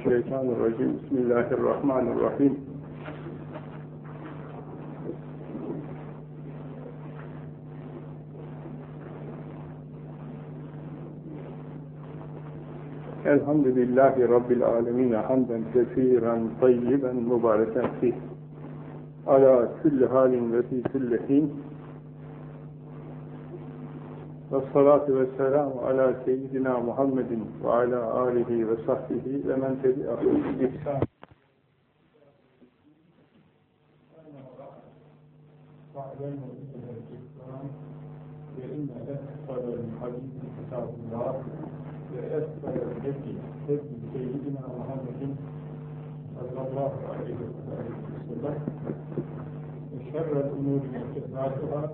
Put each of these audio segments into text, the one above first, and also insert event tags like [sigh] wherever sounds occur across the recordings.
الشيطان الرجيم. بسم الله الرحمن الرحيم. الحمد لله رب العالمين حمدا كثيرا طيبا مباركا فيه. على كل حال وفي كل حين. والصلاة والسلام على سيدنا محمد وعلى آله وصحبه ومن تبعه بإحسان. الأمور محدثاتها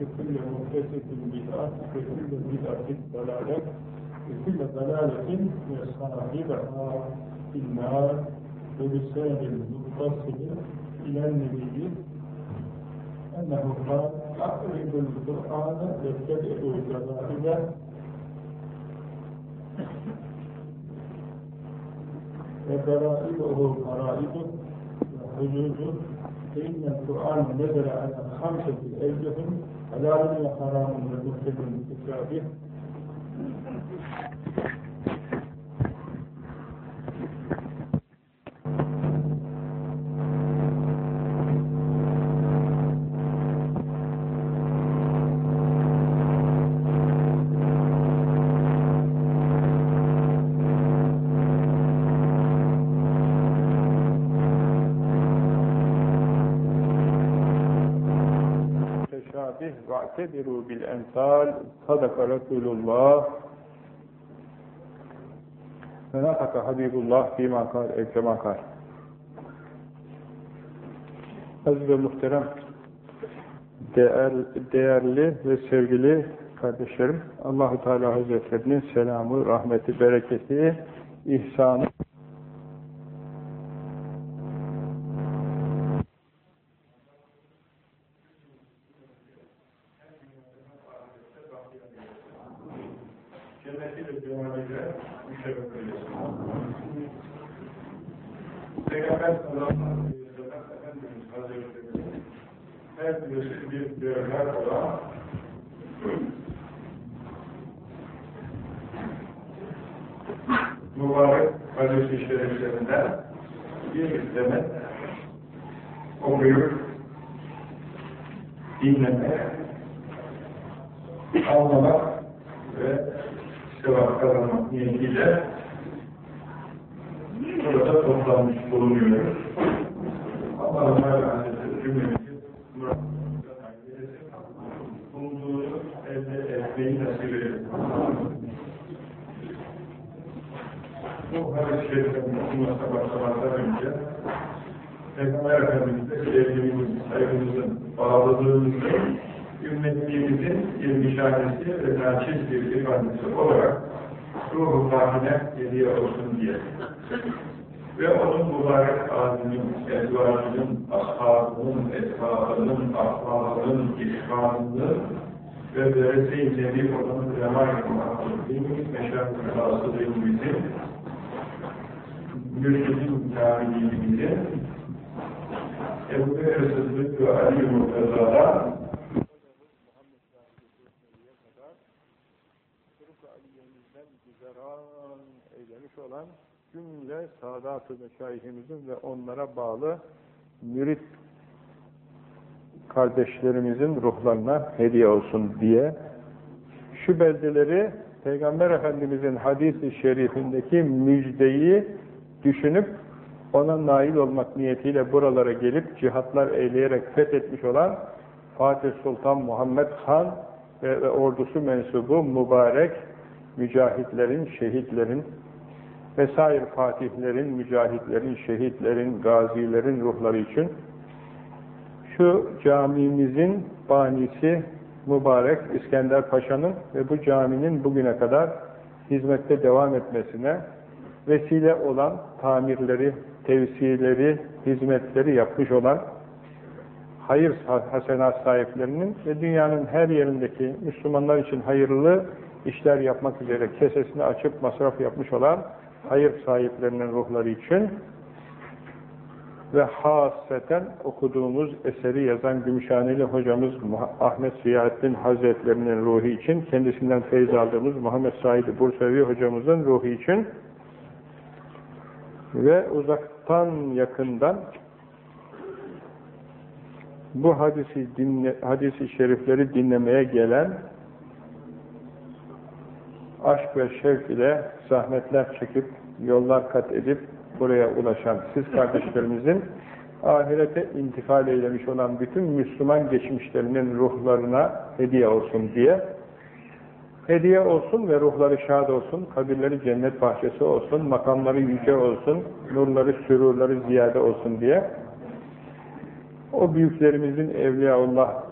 وكل محدثة بدعة وكل بدعة ضلالة وكل ضلالة صاحبها في النار بلسان متصل إلى النبي أنه قال أقرب القرآن واتبعوا جرائده وجرائده فرائض وحدود فإن القرآن نزل على خمسة أيهم حلال وحرام ومحكم كتابه. به واعتبروا بالأمثال صدق رسول الله ونطق حبيب الله فيما قال اي كما قال Aziz ve muhterem değer, değerli ve sevgili kardeşlerim Allahu Teala Hazretlerinin selamı, rahmeti, bereketi, ihsanı her birisi bir değerler olan mübarek hadis-i şeriflerinden bir demet okuyup dinlemek, anlamak ve sevap kazanmak niyetiyle burada toplanmış bulunuyoruz. Allah-u Teala Hazretleri cümlemizi bulunduğu elde etmeyi nasip edelim. Bu hadis-i şeriflerin okunmasına başlamadan önce Peygamber Efendimiz'e sevgimiz, saygımızın, bağlılığımızın ümmetliğimizin bir nişanesi ve naçiz bir ifadesi olarak ruh-u tahmine hediye olsun diye. Ve onun mübarek ağzının, ezvacının, ashabının, etbaının, ahvalının, ihvanının ve derese-i nebi olan ulema-i muhabbetliğimiz, meşahı rasıdığımızın, mürşidin kamiliğimizin, Ebu Bekir Sıddık ve Ali Murtaza'dan eylemiş olan cümle Sadat-ı Meşayihimizin ve onlara bağlı mürit kardeşlerimizin ruhlarına hediye olsun diye şu beldeleri Peygamber Efendimizin hadis-i şerifindeki müjdeyi düşünüp ona nail olmak niyetiyle buralara gelip cihatlar eyleyerek fethetmiş olan Fatih Sultan Muhammed Han ve, ve ordusu mensubu mübarek mücahitlerin, şehitlerin, vesair fatihlerin, mücahitlerin, şehitlerin, gazilerin ruhları için şu camimizin banisi mübarek İskender Paşa'nın ve bu caminin bugüne kadar hizmette devam etmesine vesile olan tamirleri, tevsiyeleri, hizmetleri yapmış olan hayır hasenat sahiplerinin ve dünyanın her yerindeki Müslümanlar için hayırlı işler yapmak üzere kesesini açıp masraf yapmış olan hayır sahiplerinin ruhları için ve hasreten okuduğumuz eseri yazan Gümüşhaneli hocamız Ahmet Ziyaettin Hazretlerinin ruhu için, kendisinden feyz aldığımız Muhammed Said Bursevi hocamızın ruhu için ve uzaktan yakından bu hadisi dinle, hadisi şerifleri dinlemeye gelen aşk ve şevk ile zahmetler çekip yollar kat edip buraya ulaşan siz kardeşlerimizin ahirete intikal eylemiş olan bütün Müslüman geçmişlerinin ruhlarına hediye olsun diye hediye olsun ve ruhları şad olsun, kabirleri cennet bahçesi olsun, makamları yüce olsun, nurları, sürurları ziyade olsun diye. O büyüklerimizin, Evliyaullah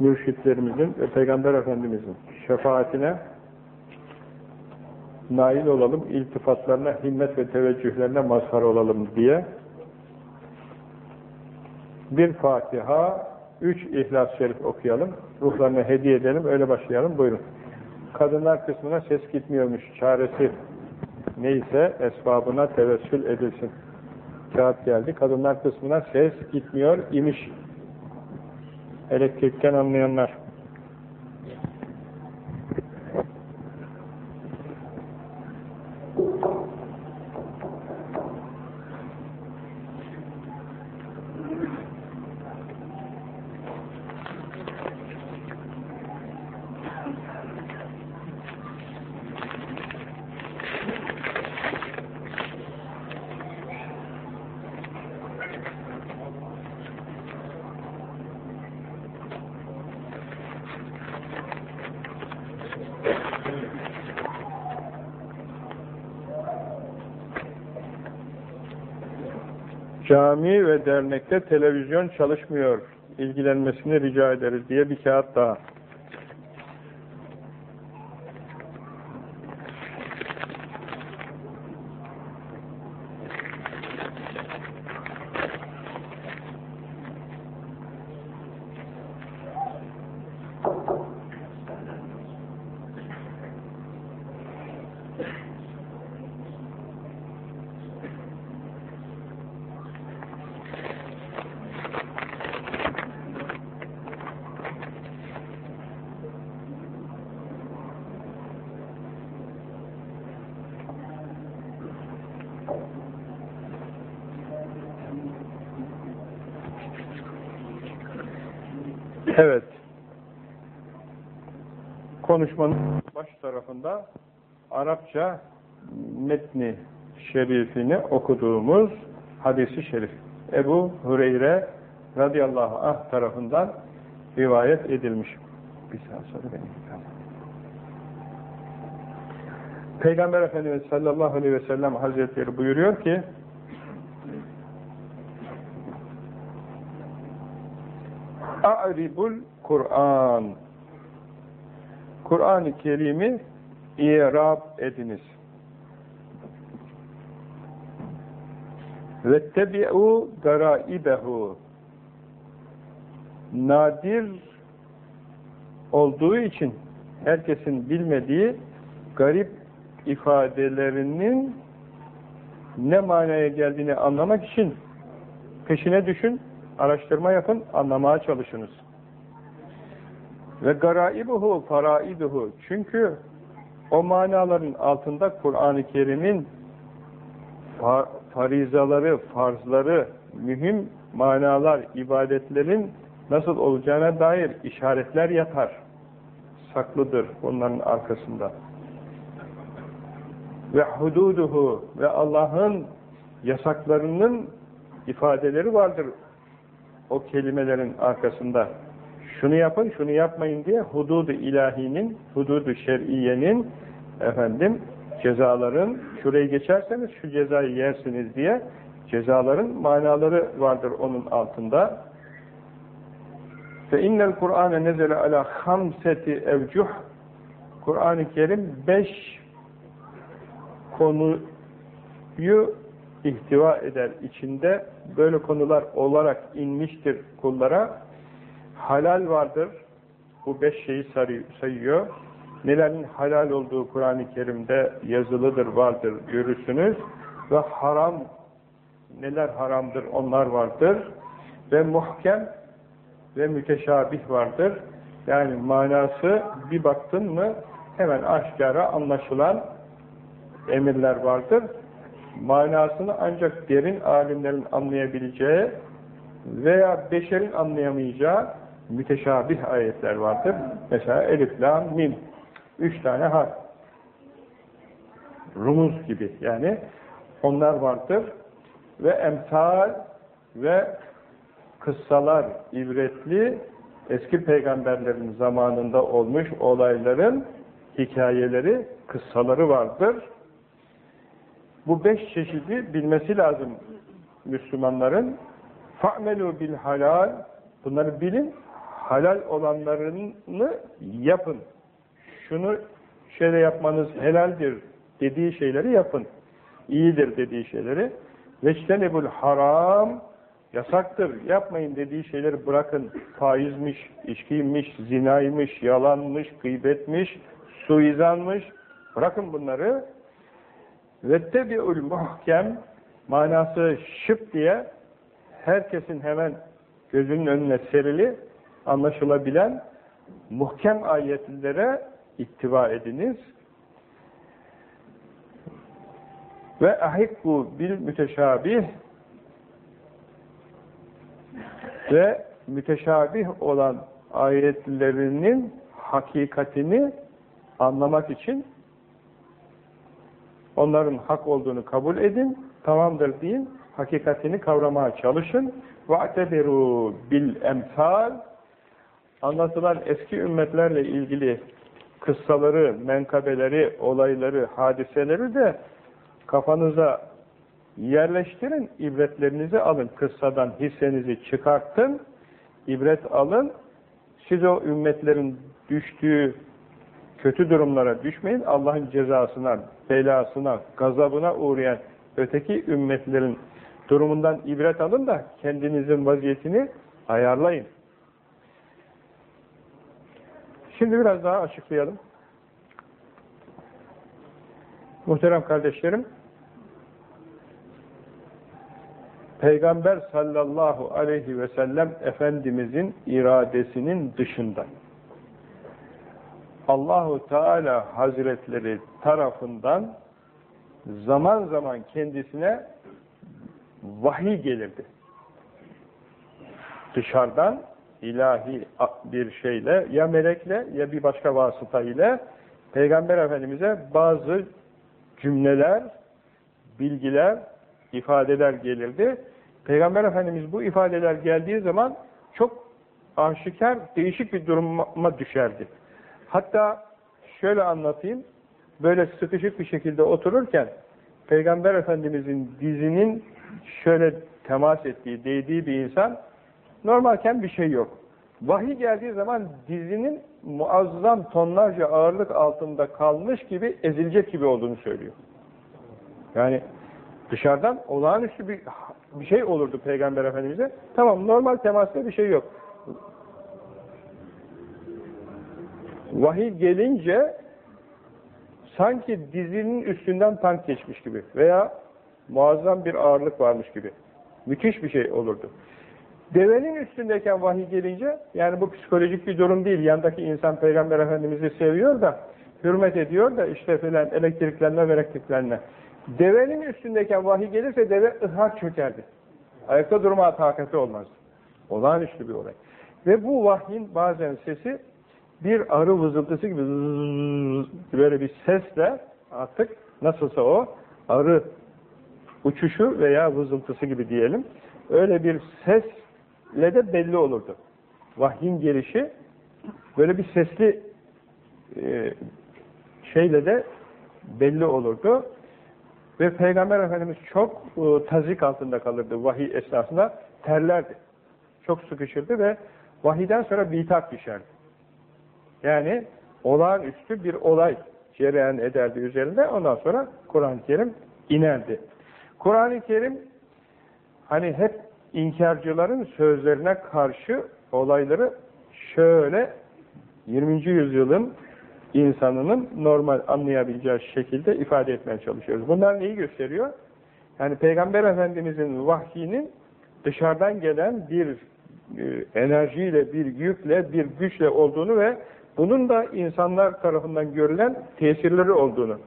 mürşitlerimizin ve Peygamber Efendimizin şefaatine nail olalım, iltifatlarına, himmet ve teveccühlerine mazhar olalım diye. Bir Fatiha, üç İhlas-ı Şerif okuyalım, ruhlarına hediye edelim, öyle başlayalım, buyurun. Kadınlar kısmına ses gitmiyormuş, çaresi neyse esbabına tevessül edilsin. Kağıt geldi, kadınlar kısmına ses gitmiyor imiş. Elektrikten anlayanlar. Cami ve dernekte televizyon çalışmıyor. İlgilenmesini rica ederiz diye bir kağıt daha. Arapça metni şerifini okuduğumuz hadisi şerif. Ebu Hureyre radıyallahu anh tarafından rivayet edilmiş. Bir saat sonra benim Peygamber Efendimiz sallallahu aleyhi ve sellem hazretleri buyuruyor ki A'ribul Kur'an Kur'an-ı Kerim'i irab ediniz. Vettebi'u garaibehu Nadir olduğu için herkesin bilmediği garip ifadelerinin ne manaya geldiğini anlamak için peşine düşün, araştırma yapın, anlamaya çalışınız. Ve garaibuhu faraiduhu. Çünkü o manaların altında Kur'an-ı Kerim'in farizaları, farzları, mühim manalar, ibadetlerin nasıl olacağına dair işaretler yatar. Saklıdır bunların arkasında. Ve hududuhu ve Allah'ın yasaklarının ifadeleri vardır o kelimelerin arkasında şunu yapın, şunu yapmayın diye hududu ilahinin, hududu şer'iyenin efendim cezaların şurayı geçerseniz şu cezayı yersiniz diye cezaların manaları vardır onun altında. Fe innel Kur'ane nezele ala hamseti evcuh. Kur'an-ı Kerim beş konuyu ihtiva eder içinde. Böyle konular olarak inmiştir kullara halal vardır bu beş şeyi sayıyor nelerin halal olduğu Kur'an-ı Kerim'de yazılıdır, vardır, görürsünüz. Ve haram, neler haramdır onlar vardır. Ve muhkem ve müteşabih vardır. Yani manası bir baktın mı hemen aşikara anlaşılan emirler vardır. Manasını ancak derin alimlerin anlayabileceği veya beşerin anlayamayacağı müteşabih ayetler vardır. Mesela elif, lam, mim. Üç tane harf. Rumuz gibi yani onlar vardır. Ve emsal ve kıssalar ibretli eski peygamberlerin zamanında olmuş olayların hikayeleri, kıssaları vardır. Bu beş çeşidi bilmesi lazım Müslümanların. فَعْمَلُوا bil halal Bunları bilin, halal olanlarını yapın. Şunu şöyle yapmanız helaldir dediği şeyleri yapın. İyidir dediği şeyleri. Veçtenebul haram yasaktır, yapmayın dediği şeyleri bırakın. Faizmiş, içkiymiş, zinaymış, yalanmış, gıybetmiş, suizanmış. Bırakın bunları. Vettebi'ül muhkem manası şıp diye herkesin hemen gözünün önüne serili anlaşılabilen muhkem ayetlere ittiba ediniz. Ve ahikku bil müteşabih ve müteşabih olan ayetlerinin hakikatini anlamak için onların hak olduğunu kabul edin, tamamdır deyin, hakikatini kavramaya çalışın. وَاَعْتَبِرُوا bil-emsal Anlatılan eski ümmetlerle ilgili kıssaları, menkabeleri, olayları, hadiseleri de kafanıza yerleştirin, ibretlerinizi alın. Kıssadan hissenizi çıkartın, ibret alın. Siz o ümmetlerin düştüğü kötü durumlara düşmeyin. Allah'ın cezasına, belasına, gazabına uğrayan öteki ümmetlerin durumundan ibret alın da kendinizin vaziyetini ayarlayın. Şimdi biraz daha açıklayalım. Muhterem kardeşlerim, Peygamber sallallahu aleyhi ve sellem Efendimizin iradesinin dışında Allahu Teala Hazretleri tarafından zaman zaman kendisine vahiy gelirdi. Dışarıdan ilahi bir şeyle ya melekle ya bir başka vasıta ile Peygamber Efendimiz'e bazı cümleler, bilgiler, ifadeler gelirdi. Peygamber Efendimiz bu ifadeler geldiği zaman çok aşikar, değişik bir duruma düşerdi. Hatta şöyle anlatayım, böyle sıkışık bir şekilde otururken Peygamber Efendimizin dizinin şöyle temas ettiği, değdiği bir insan normalken bir şey yok. Vahiy geldiği zaman dizinin muazzam tonlarca ağırlık altında kalmış gibi ezilecek gibi olduğunu söylüyor. Yani dışarıdan olağanüstü bir, bir şey olurdu Peygamber Efendimiz'e. Tamam normal temasta bir şey yok. Vahiy gelince sanki dizinin üstünden tank geçmiş gibi veya muazzam bir ağırlık varmış gibi. Müthiş bir şey olurdu. Devenin üstündeyken vahiy gelince, yani bu psikolojik bir durum değil, yandaki insan Peygamber Efendimiz'i seviyor da, hürmet ediyor da işte filan elektriklenme elektriklenme. Devenin üstündeyken vahiy gelirse deve ıhar çökerdi. Ayakta durma takati olmaz. Olağanüstü bir olay. Ve bu vahyin bazen sesi bir arı vızıltısı gibi böyle bir sesle artık nasılsa o arı uçuşu veya vızıltısı gibi diyelim. Öyle bir sesle de belli olurdu. Vahyin gelişi böyle bir sesli e, şeyle de belli olurdu. Ve Peygamber Efendimiz çok e, tazik altında kalırdı vahiy esnasında. Terlerdi. Çok sıkışırdı ve vahiden sonra bitak düşerdi. Yani olağanüstü bir olay cereyan ederdi üzerinde. Ondan sonra Kur'an-ı Kerim inerdi. Kur'an-ı Kerim hani hep inkarcıların sözlerine karşı olayları şöyle 20. yüzyılın insanının normal anlayabileceği şekilde ifade etmeye çalışıyoruz. Bunlar neyi gösteriyor? Yani Peygamber Efendimizin vahyinin dışarıdan gelen bir e, enerjiyle, bir yükle, bir güçle olduğunu ve bunun da insanlar tarafından görülen tesirleri olduğunu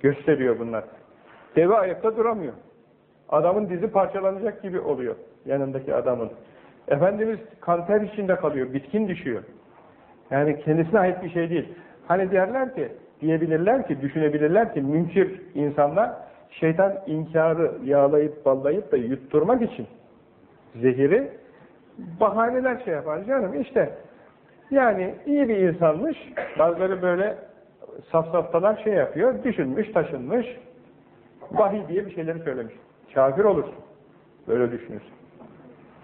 gösteriyor bunlar. Deve ayakta duramıyor. Adamın dizi parçalanacak gibi oluyor yanındaki adamın. Efendimiz kanter içinde kalıyor, bitkin düşüyor. Yani kendisine ait bir şey değil. Hani derler ki, diyebilirler ki, düşünebilirler ki münkir insanlar şeytan inkarı yağlayıp ballayıp da yutturmak için zehiri bahaneler şey yapar canım işte yani iyi bir insanmış bazıları böyle safsaftalar şey yapıyor düşünmüş taşınmış vahiy diye bir şeyleri söylemiş kafir olursun böyle düşünürsün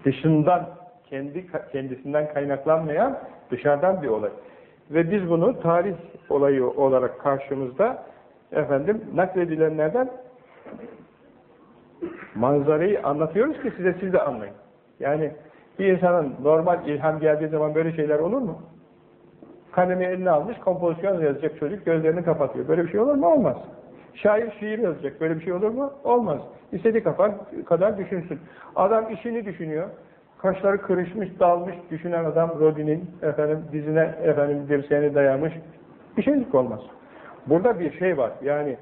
dışından kendi kendisinden kaynaklanmayan dışarıdan bir olay ve biz bunu tarih olayı olarak karşımızda efendim nakledilenlerden manzarayı anlatıyoruz ki size siz de anlayın. Yani bir insanın normal ilham geldiği zaman böyle şeyler olur mu? Kalemi eline almış, kompozisyon yazacak çocuk gözlerini kapatıyor. Böyle bir şey olur mu? Olmaz. Şair şiir yazacak. Böyle bir şey olur mu? Olmaz. İstediği kadar, kadar düşünsün. Adam işini düşünüyor. Kaşları kırışmış, dalmış, düşünen adam Rodin'in efendim dizine efendim dirseğini dayamış. Bir şeylik olmaz. Burada bir şey var. Yani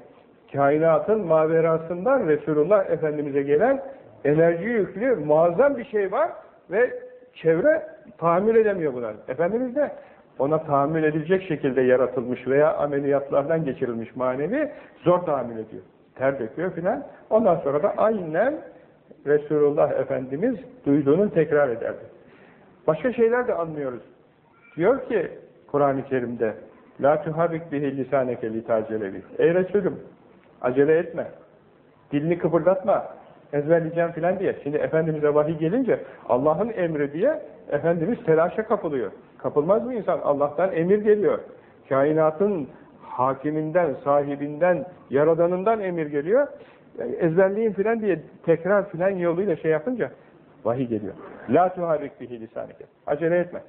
kainatın maverasından Resulullah Efendimiz'e gelen enerji yüklü muazzam bir şey var ve çevre tahammül edemiyor buna. Efendimiz de ona tahammül edilecek şekilde yaratılmış veya ameliyatlardan geçirilmiş manevi zor tahammül ediyor. Ter döküyor filan. Ondan sonra da aynen Resulullah Efendimiz duyduğunu tekrar ederdi. Başka şeyler de anlıyoruz. Diyor ki Kur'an-ı Kerim'de La tuhabik bihi lisaneke litacelevi. Ey Resulüm acele etme. Dilini kıpırdatma. Ezberleyeceğim filan diye. Şimdi Efendimiz'e vahiy gelince Allah'ın emri diye Efendimiz telaşa kapılıyor. Kapılmaz mı insan? Allah'tan emir geliyor. Kainatın hakiminden, sahibinden, yaradanından emir geliyor. Ezberleyin filan diye tekrar filan yoluyla şey yapınca vahiy geliyor. La tuhabik bihi lisaneke. Acele etme.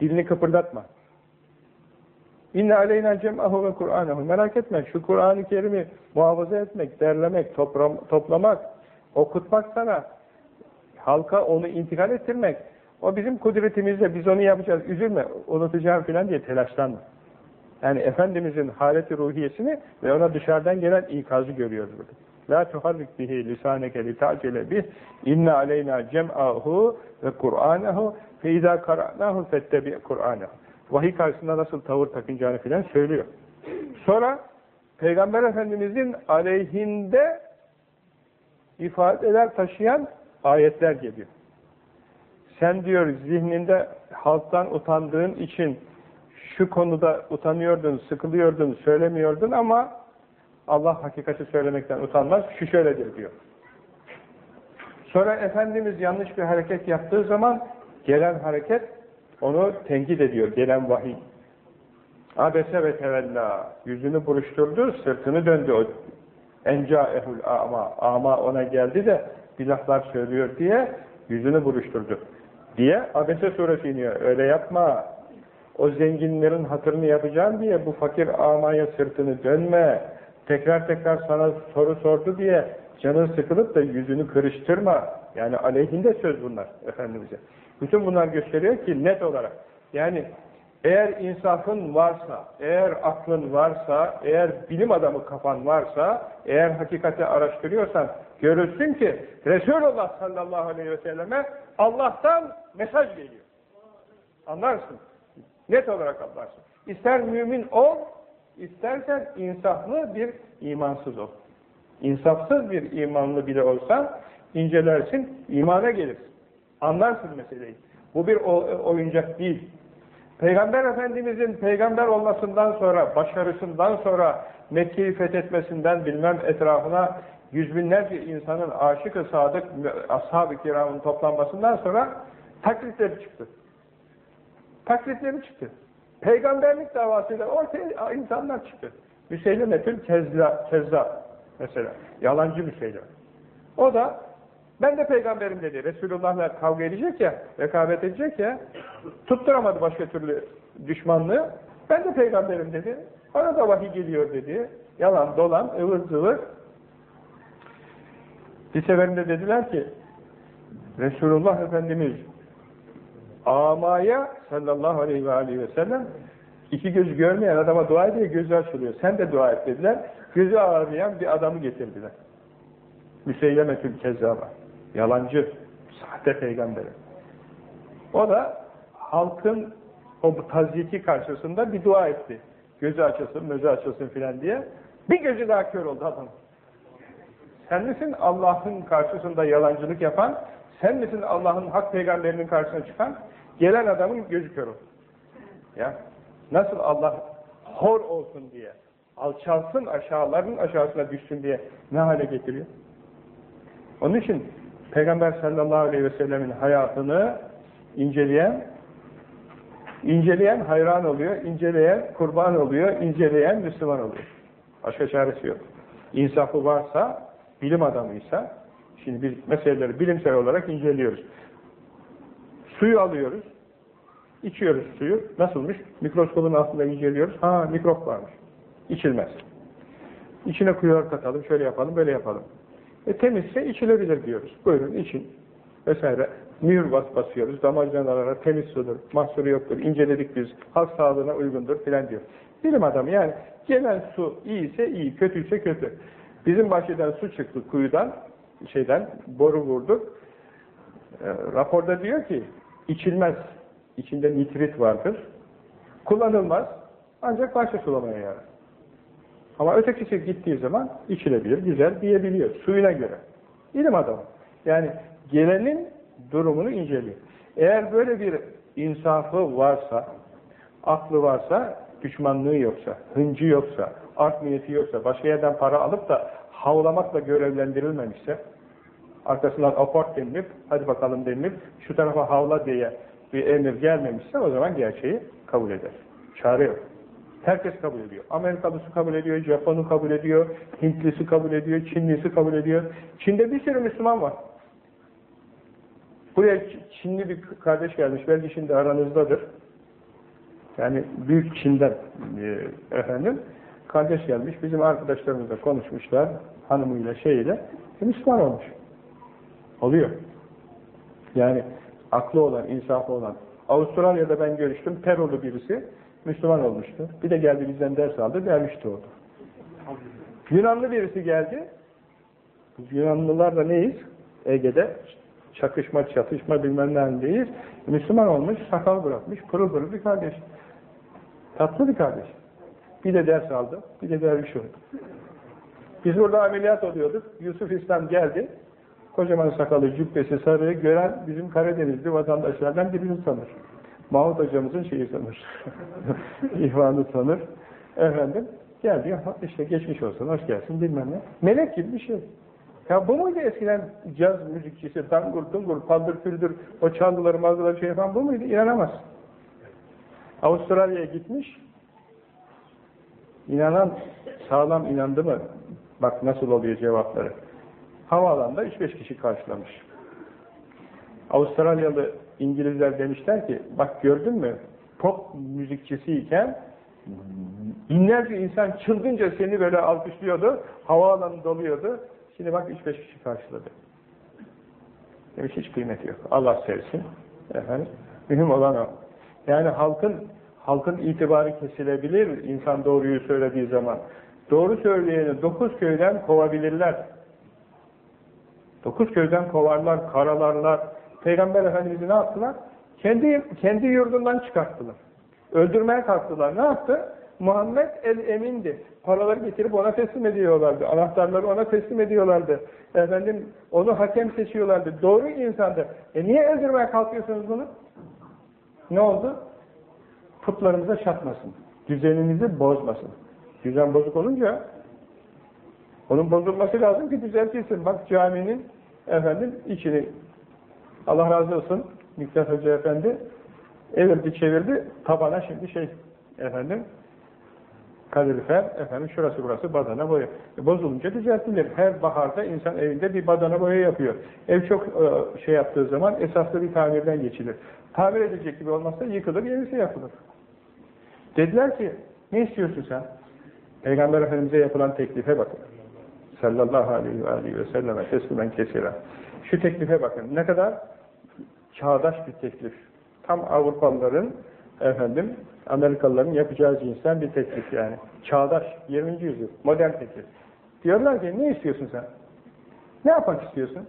Dilini kıpırdatma. İnne aleyna cem'ahu ve Kur'anahu. Merak etme şu Kur'an-ı Kerim'i muhafaza etmek, derlemek, toplamak, okutmak sana, halka onu intikal ettirmek, o bizim kudretimizde biz onu yapacağız, üzülme, unutacağım filan diye telaşlanma. Yani Efendimizin haleti ruhiyesini ve ona dışarıdan gelen ikazı görüyoruz burada. La tuharrik bihi lisaneke li ta'cele bih inne aleyna cem'ahu ve Kur'anahu fe izâ kara'nahu fettebi Kur'anahu vahiy karşısında nasıl tavır takınacağını filan söylüyor. Sonra Peygamber Efendimizin aleyhinde ifadeler taşıyan ayetler geliyor. Sen diyor zihninde halktan utandığın için şu konuda utanıyordun, sıkılıyordun, söylemiyordun ama Allah hakikati söylemekten utanmaz. Şu şöyledir diyor. Sonra Efendimiz yanlış bir hareket yaptığı zaman gelen hareket onu tenkit ediyor gelen vahiy. Abese ve tevella. Yüzünü buruşturdu, sırtını döndü. O ehul ama. Ama ona geldi de bir laflar söylüyor diye yüzünü buruşturdu. Diye Abese suresi iniyor. Öyle yapma. O zenginlerin hatırını yapacağım diye bu fakir amaya sırtını dönme. Tekrar tekrar sana soru sordu diye canın sıkılıp da yüzünü kırıştırma. Yani aleyhinde söz bunlar Efendimiz'e. Bütün bunlar gösteriyor ki net olarak. Yani eğer insafın varsa, eğer aklın varsa, eğer bilim adamı kafan varsa, eğer hakikati araştırıyorsan görürsün ki Resulullah sallallahu aleyhi ve selleme Allah'tan mesaj geliyor. Anlarsın. Net olarak anlarsın. İster mümin ol, istersen insaflı bir imansız ol. İnsafsız bir imanlı bile olsa incelersin, imana gelirsin. Anlarsın meseleyi. Bu bir oyuncak değil. Peygamber Efendimizin peygamber olmasından sonra, başarısından sonra, Mekke'yi fethetmesinden bilmem etrafına yüz binlerce insanın aşık-ı sadık ashab-ı kiramın toplanmasından sonra taklitleri çıktı. Taklitleri çıktı. Peygamberlik davasıyla ortaya insanlar çıktı. Müseylemetül kezza, kezza mesela. Yalancı Müseyleme. O da ben de peygamberim dedi. Resulullah'la kavga edecek ya, rekabet edecek ya. Tutturamadı başka türlü düşmanlığı. Ben de peygamberim dedi. Bana da vahiy geliyor dedi. Yalan dolan, ıvır zıvır. Bir seferinde dediler ki Resulullah Efendimiz amaya sallallahu aleyhi ve aleyhi ve sellem iki göz görmeyen adama dua ediyor, gözü açılıyor. Sen de dua et dediler. Gözü ağrıyan bir adamı getirdiler. Müseylemetül Kezzaba. Yalancı, sahte peygamberi. O da halkın o tazyiki karşısında bir dua etti. Gözü açılsın, gözü açılsın filan diye. Bir gözü daha kör oldu adam. Sen misin Allah'ın karşısında yalancılık yapan? Sen misin Allah'ın hak peygamberinin karşısına çıkan? Gelen adamın gözü kör oldu. Ya, nasıl Allah hor olsun diye, alçalsın aşağıların aşağısına düşsün diye ne hale getiriyor? Onun için Peygamber sallallahu aleyhi ve sellemin hayatını inceleyen inceleyen hayran oluyor, inceleyen kurban oluyor, inceleyen Müslüman oluyor. Başka çaresi yok. İnsafı varsa, bilim adamıysa, şimdi biz meseleleri bilimsel olarak inceliyoruz. Suyu alıyoruz, içiyoruz suyu. Nasılmış? Mikroskopun altında inceliyoruz. Ha, mikrop varmış. İçilmez. İçine klor katalım, şöyle yapalım, böyle yapalım. E temizse içilebilir diyoruz. Buyurun için vesaire. Mühür bas basıyoruz, damacanalara temiz sudur, mahsuru yoktur, inceledik biz, halk sağlığına uygundur filan diyor. Bilim adamı yani gelen su iyiyse iyi, kötüyse kötü. Bizim bahçeden su çıktı kuyudan, şeyden, boru vurduk. E, raporda diyor ki, içilmez, içinde nitrit vardır, kullanılmaz, ancak bahçe sulamaya yarar. Ama ötekisi gittiği zaman içilebilir, güzel diyebiliyor, suyuna göre. İlim adamı. Yani gelenin durumunu inceliyor. Eğer böyle bir insafı varsa, aklı varsa, düşmanlığı yoksa, hıncı yoksa, art niyeti yoksa, başka yerden para alıp da havlamakla görevlendirilmemişse, arkasından aport denilip, hadi bakalım denilip, şu tarafa havla diye bir emir gelmemişse o zaman gerçeği kabul eder. Çare yok. Herkes kabul ediyor. Amerikalısı kabul ediyor, Japon'u kabul ediyor, Hintlisi kabul ediyor, Çinlisi kabul ediyor. Çin'de bir sürü Müslüman var. Buraya Çinli bir kardeş gelmiş, belki şimdi aranızdadır. Yani büyük Çin'den e, efendim, kardeş gelmiş, bizim arkadaşlarımızla konuşmuşlar, hanımıyla şeyle, e, Müslüman olmuş. Oluyor. Yani aklı olan, insafı olan. Avustralya'da ben görüştüm, Perulu birisi, Müslüman olmuştu. Bir de geldi bizden ders aldı, derviş oldu. Yunanlı birisi geldi. Yunanlılar da neyiz? Ege'de çakışma, çatışma bilmem neredeyiz. Müslüman olmuş, sakal bırakmış, pırıl pırıl bir kardeş. Tatlı bir kardeş. Bir de ders aldı, bir de derviş oldu. Biz burada ameliyat oluyorduk. Yusuf İslam geldi. Kocaman sakalı, cübbesi, sarığı gören bizim Karadenizli vatandaşlardan birini sanır. Mahmut hocamızın şeyi sanır. [laughs] İhvanı sanır. Efendim, geldi, işte geçmiş olsun, hoş gelsin, bilmem ne. Melek gibi bir şey. Ya bu muydu eskiden caz müzikçisi, tangur, tungur, paldır küldür, o çaldıları, mazdıları şey yapan bu muydu? İnanamaz. Avustralya'ya gitmiş, inanan sağlam inandı mı? Bak nasıl oluyor cevapları. Havaalanında 3-5 kişi karşılamış. Avustralyalı İngilizler demişler ki, bak gördün mü, pop müzikçisiyken binlerce insan çılgınca seni böyle alkışlıyordu, havaalanı doluyordu, şimdi bak 3-5 kişi karşıladı. Demiş hiç kıymeti yok. Allah sevsin. Efendim, mühim olan o. Yani halkın halkın itibarı kesilebilir insan doğruyu söylediği zaman. Doğru söyleyeni dokuz köyden kovabilirler. Dokuz köyden kovarlar, karalarlar. Peygamber Efendimiz'i ne yaptılar? Kendi, kendi yurdundan çıkarttılar. Öldürmeye kalktılar. Ne yaptı? Muhammed el-Emin'di. Paraları getirip ona teslim ediyorlardı. Anahtarları ona teslim ediyorlardı. Efendim onu hakem seçiyorlardı. Doğru insandı. E niye öldürmeye kalkıyorsunuz bunu? Ne oldu? Putlarımıza çatmasın. Düzeninizi bozmasın. Düzen bozuk olunca onun bozulması lazım ki düzeltilsin. Bak caminin efendim içini Allah razı olsun Miktat Hoca Efendi evirdi çevirdi tabana şimdi şey efendim kalorifer efendim şurası burası badana boya. E, bozulunca düzeltilir. Her baharda insan evinde bir badana boya yapıyor. Ev çok e, şey yaptığı zaman esaslı bir tamirden geçilir. Tamir edecek gibi olmazsa yıkılır, yenisi yapılır. Dediler ki, ne istiyorsun sen? Peygamber Efendimiz'e yapılan teklife bakın. Sallallahu aleyhi ve aleyhi ve selleme teslimen kesira. Şu teklife bakın. Ne kadar çağdaş bir teklif. Tam Avrupalıların, efendim, Amerikalıların yapacağı cinsten bir teklif yani. Çağdaş, 20. yüzyıl, modern teklif. Diyorlar ki, ne istiyorsun sen? Ne yapmak istiyorsun?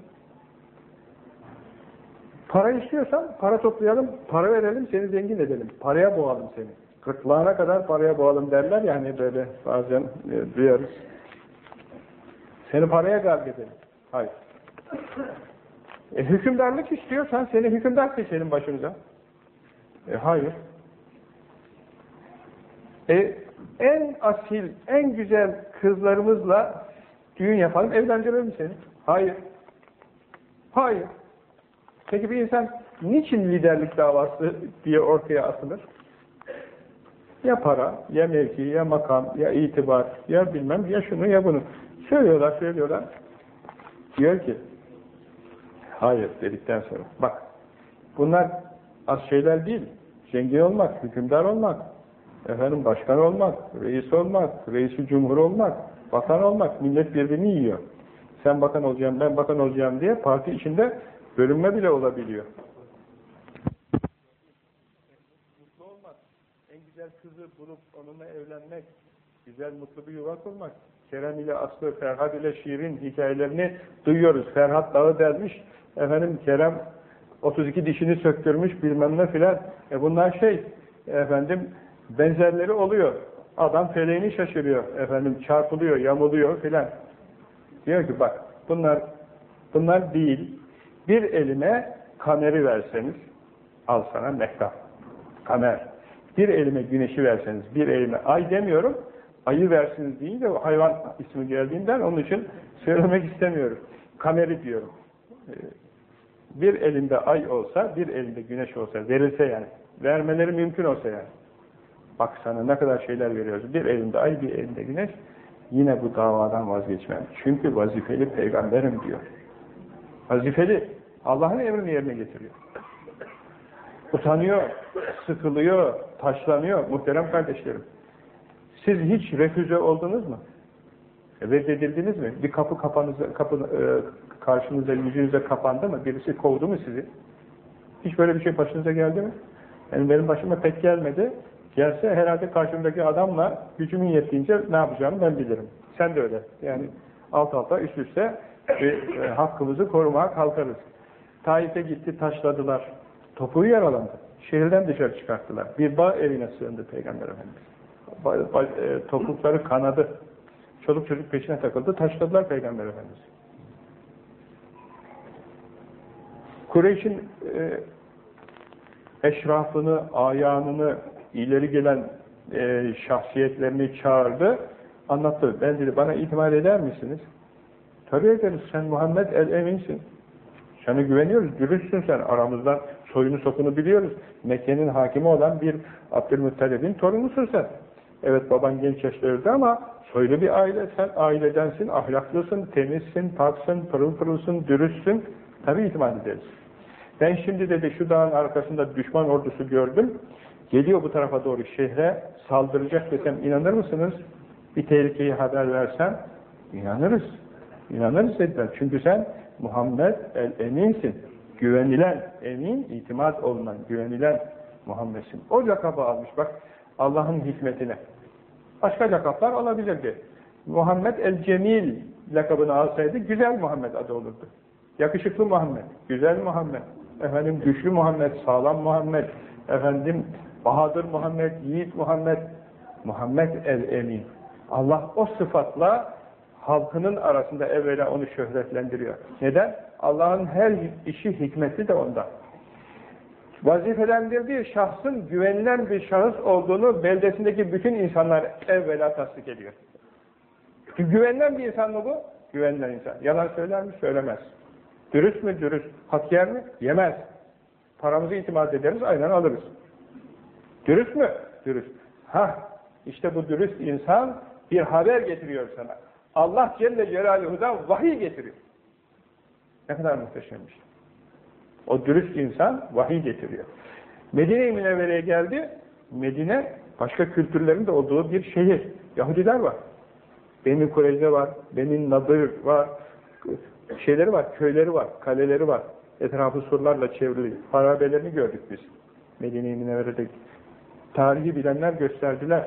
Para istiyorsan, para toplayalım, para verelim, seni zengin edelim. Paraya boğalım seni. Gırtlağına kadar paraya boğalım derler ya hani böyle bazen e, duyarız. Seni paraya garg edelim. Hayır. E, hükümdarlık istiyorsan seni hükümdar seçelim başımıza. E, hayır. E, en asil, en güzel kızlarımızla düğün yapalım, evlendirelim seni. Hayır. Hayır. Peki bir insan niçin liderlik davası diye ortaya atılır? Ya para, ya mevki, ya makam, ya itibar, ya bilmem, ya şunu, ya bunu. Söylüyorlar, söylüyorlar. Diyor ki, hayır dedikten sonra, bak, bunlar az şeyler değil. Zengin olmak, hükümdar olmak, efendim başkan olmak, reis olmak, reisi cumhur olmak, bakan olmak, millet birbirini yiyor. Sen bakan olacağım, ben bakan olacağım diye parti içinde bölünme bile olabiliyor. Mutlu olmak, en güzel kızı bulup onunla evlenmek, güzel mutlu bir yuva kurmak, Kerem ile Aslı, Ferhat ile Şirin hikayelerini duyuyoruz. Ferhat dağı delmiş, efendim Kerem 32 dişini söktürmüş bilmem ne filan. E bunlar şey, efendim benzerleri oluyor. Adam feleğini şaşırıyor, efendim çarpılıyor, yamuluyor filan. Diyor ki bak bunlar bunlar değil. Bir elime kameri verseniz al sana mehtap. Kamer. Bir elime güneşi verseniz, bir elime ay demiyorum. Ayı versiniz deyince hayvan ismi geldiğinden onun için söylemek istemiyorum. Kameri diyorum. Bir elinde ay olsa, bir elinde güneş olsa, verilse yani. Vermeleri mümkün olsa yani. Bak sana ne kadar şeyler veriyoruz. Bir elinde ay, bir elinde güneş. Yine bu davadan vazgeçmem. Çünkü vazifeli peygamberim diyor. Vazifeli. Allah'ın emrini yerine getiriyor. Utanıyor, sıkılıyor, taşlanıyor. Muhterem kardeşlerim. Siz hiç refüze oldunuz mu? Reddedildiniz mi? Bir kapı kapanıza, kapı e, karşınıza, yüzünüze kapandı mı? Birisi kovdu mu sizi? Hiç böyle bir şey başınıza geldi mi? Yani benim başıma pek gelmedi. Gelse herhalde karşımdaki adamla gücümün yettiğince ne yapacağımı ben bilirim. Sen de öyle. Yani alt alta üst üste bir, e, hakkımızı korumaya kalkarız. Taif'e gitti taşladılar. Topuğu yaralandı. Şehirden dışarı çıkarttılar. Bir bağ evine sığındı Peygamber Efendimiz. E, topukları kanadı. Çoluk çocuk peşine takıldı. Taşladılar Peygamber Efendimiz. Kureyş'in e, eşrafını, ayağını, ileri gelen e, şahsiyetlerini çağırdı, anlattı. Ben dedi, bana itimat eder misiniz? Tabii ederiz, sen Muhammed el-Emin'sin. Sana güveniyoruz, dürüstsün sen. Aramızdan soyunu sopunu biliyoruz. Mekke'nin hakimi olan bir Abdülmuttalib'in torunusun sen. Evet baban genç yaşta öldü ama soylu bir aile, sen ailedensin, ahlaklısın, temizsin, paksın, pırıl pırılsın, dürüstsün. Tabii itimat ederiz. Ben şimdi dedi şu dağın arkasında düşman ordusu gördüm. Geliyor bu tarafa doğru şehre saldıracak desem inanır mısınız? Bir tehlikeyi haber versem inanırız. İnanırız dediler. Çünkü sen Muhammed el-Emin'sin. Güvenilen, emin, itimat olunan, güvenilen Muhammed'sin. O lakabı almış bak Allah'ın hikmetine. Başka lakaplar alabilirdi. Muhammed el-Cemil lakabını alsaydı güzel Muhammed adı olurdu. Yakışıklı Muhammed, güzel Muhammed, efendim güçlü Muhammed, sağlam Muhammed, efendim Bahadır Muhammed, Yiğit Muhammed, Muhammed el-Emin. Allah o sıfatla halkının arasında evvela onu şöhretlendiriyor. Neden? Allah'ın her işi hikmetli de onda. Vazifelendirdiği şahsın güvenilen bir şahıs olduğunu beldesindeki bütün insanlar evvela tasdik ediyor. Güvenilen bir insan mı bu? Güvenilen insan. Yalan söyler mi? Söylemez. Dürüst mü? Dürüst. Hak yer mi? Yemez. Paramızı itimat ederiz, aynen alırız. Dürüst mü? Dürüst. Ha, işte bu dürüst insan bir haber getiriyor sana. Allah Celle Celaluhu'dan vahiy getiriyor. Ne kadar muhteşemmiş. O dürüst insan vahiy getiriyor. Medine-i Münevvere'ye geldi. Medine Başka kültürlerin de olduğu bir şehir. Yahudiler var. Beni Kureyze var, Beni Nadir var, şeyleri var, köyleri var, kaleleri var. Etrafı surlarla çevrili. Harabelerini gördük biz. Medine-i Münevvere'de. Tarihi bilenler gösterdiler.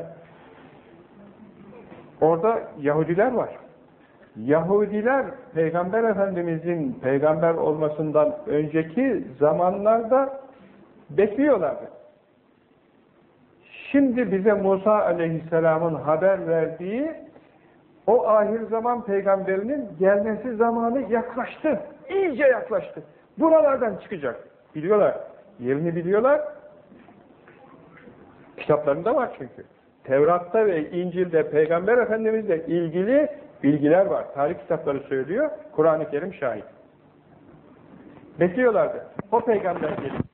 Orada Yahudiler var. Yahudiler Peygamber Efendimizin peygamber olmasından önceki zamanlarda bekliyorlardı. Şimdi bize Musa aleyhisselamın haber verdiği o ahir zaman peygamberinin gelmesi zamanı yaklaştı. İyice yaklaştı. Buralardan çıkacak. Biliyorlar. Yerini biliyorlar. Kitaplarında var çünkü. Tevrat'ta ve İncil'de Peygamber Efendimizle ilgili bilgiler var. Tarih kitapları söylüyor. Kur'an-ı Kerim şahit. Bekliyorlardı. O peygamber geliyor.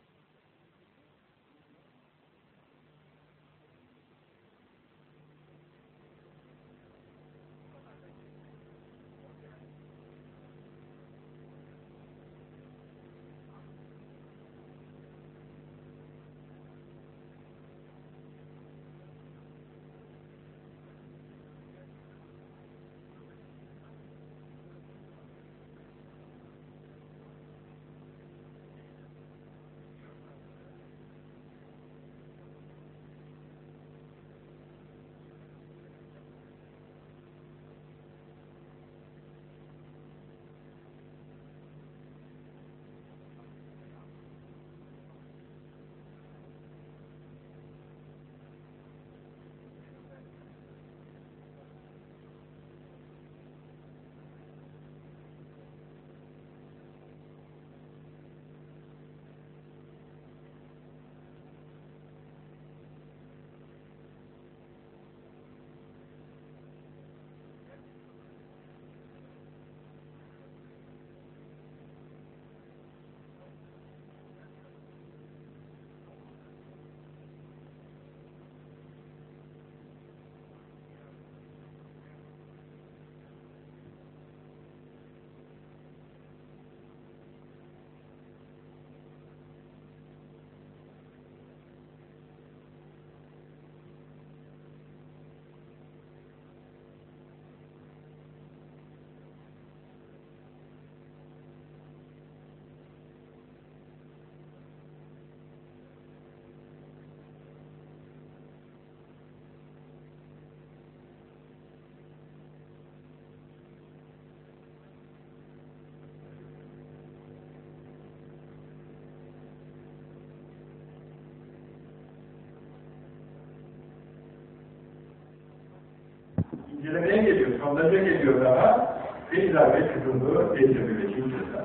Geliyor, sonlarına geliyor daha ve ilave tutumlu geçirmeli ceza.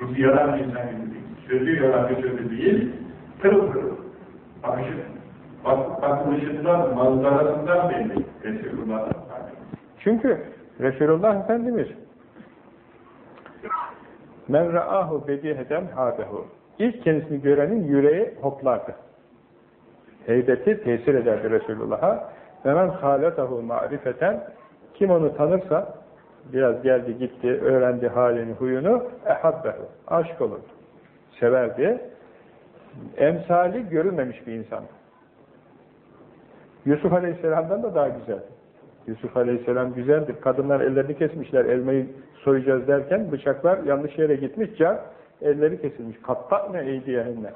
Bu yalan bir insan gibi değil. Sözü yalan bir sözü değil, pırıl pırıl. Bakışı, bak, bakılışından, manzarasından belli. Resulullah'ın. Çünkü Resulullah Efendimiz men ra'ahu bediheten habehu İlk kendisini görenin yüreği hoplardı. Heybeti tesir ederdi Resulullah'a. Ve men haletahu marifeten kim onu tanırsa biraz geldi gitti, öğrendi halini, huyunu ehabbehu. Aşk olurdu. Severdi. Emsali görülmemiş bir insan. Yusuf Aleyhisselam'dan da daha güzeldi. Yusuf Aleyhisselam güzeldir. Kadınlar ellerini kesmişler, elmayı soyacağız derken bıçaklar yanlış yere gitmiş, can elleri kesilmiş. Kattak ne eydiyehenne.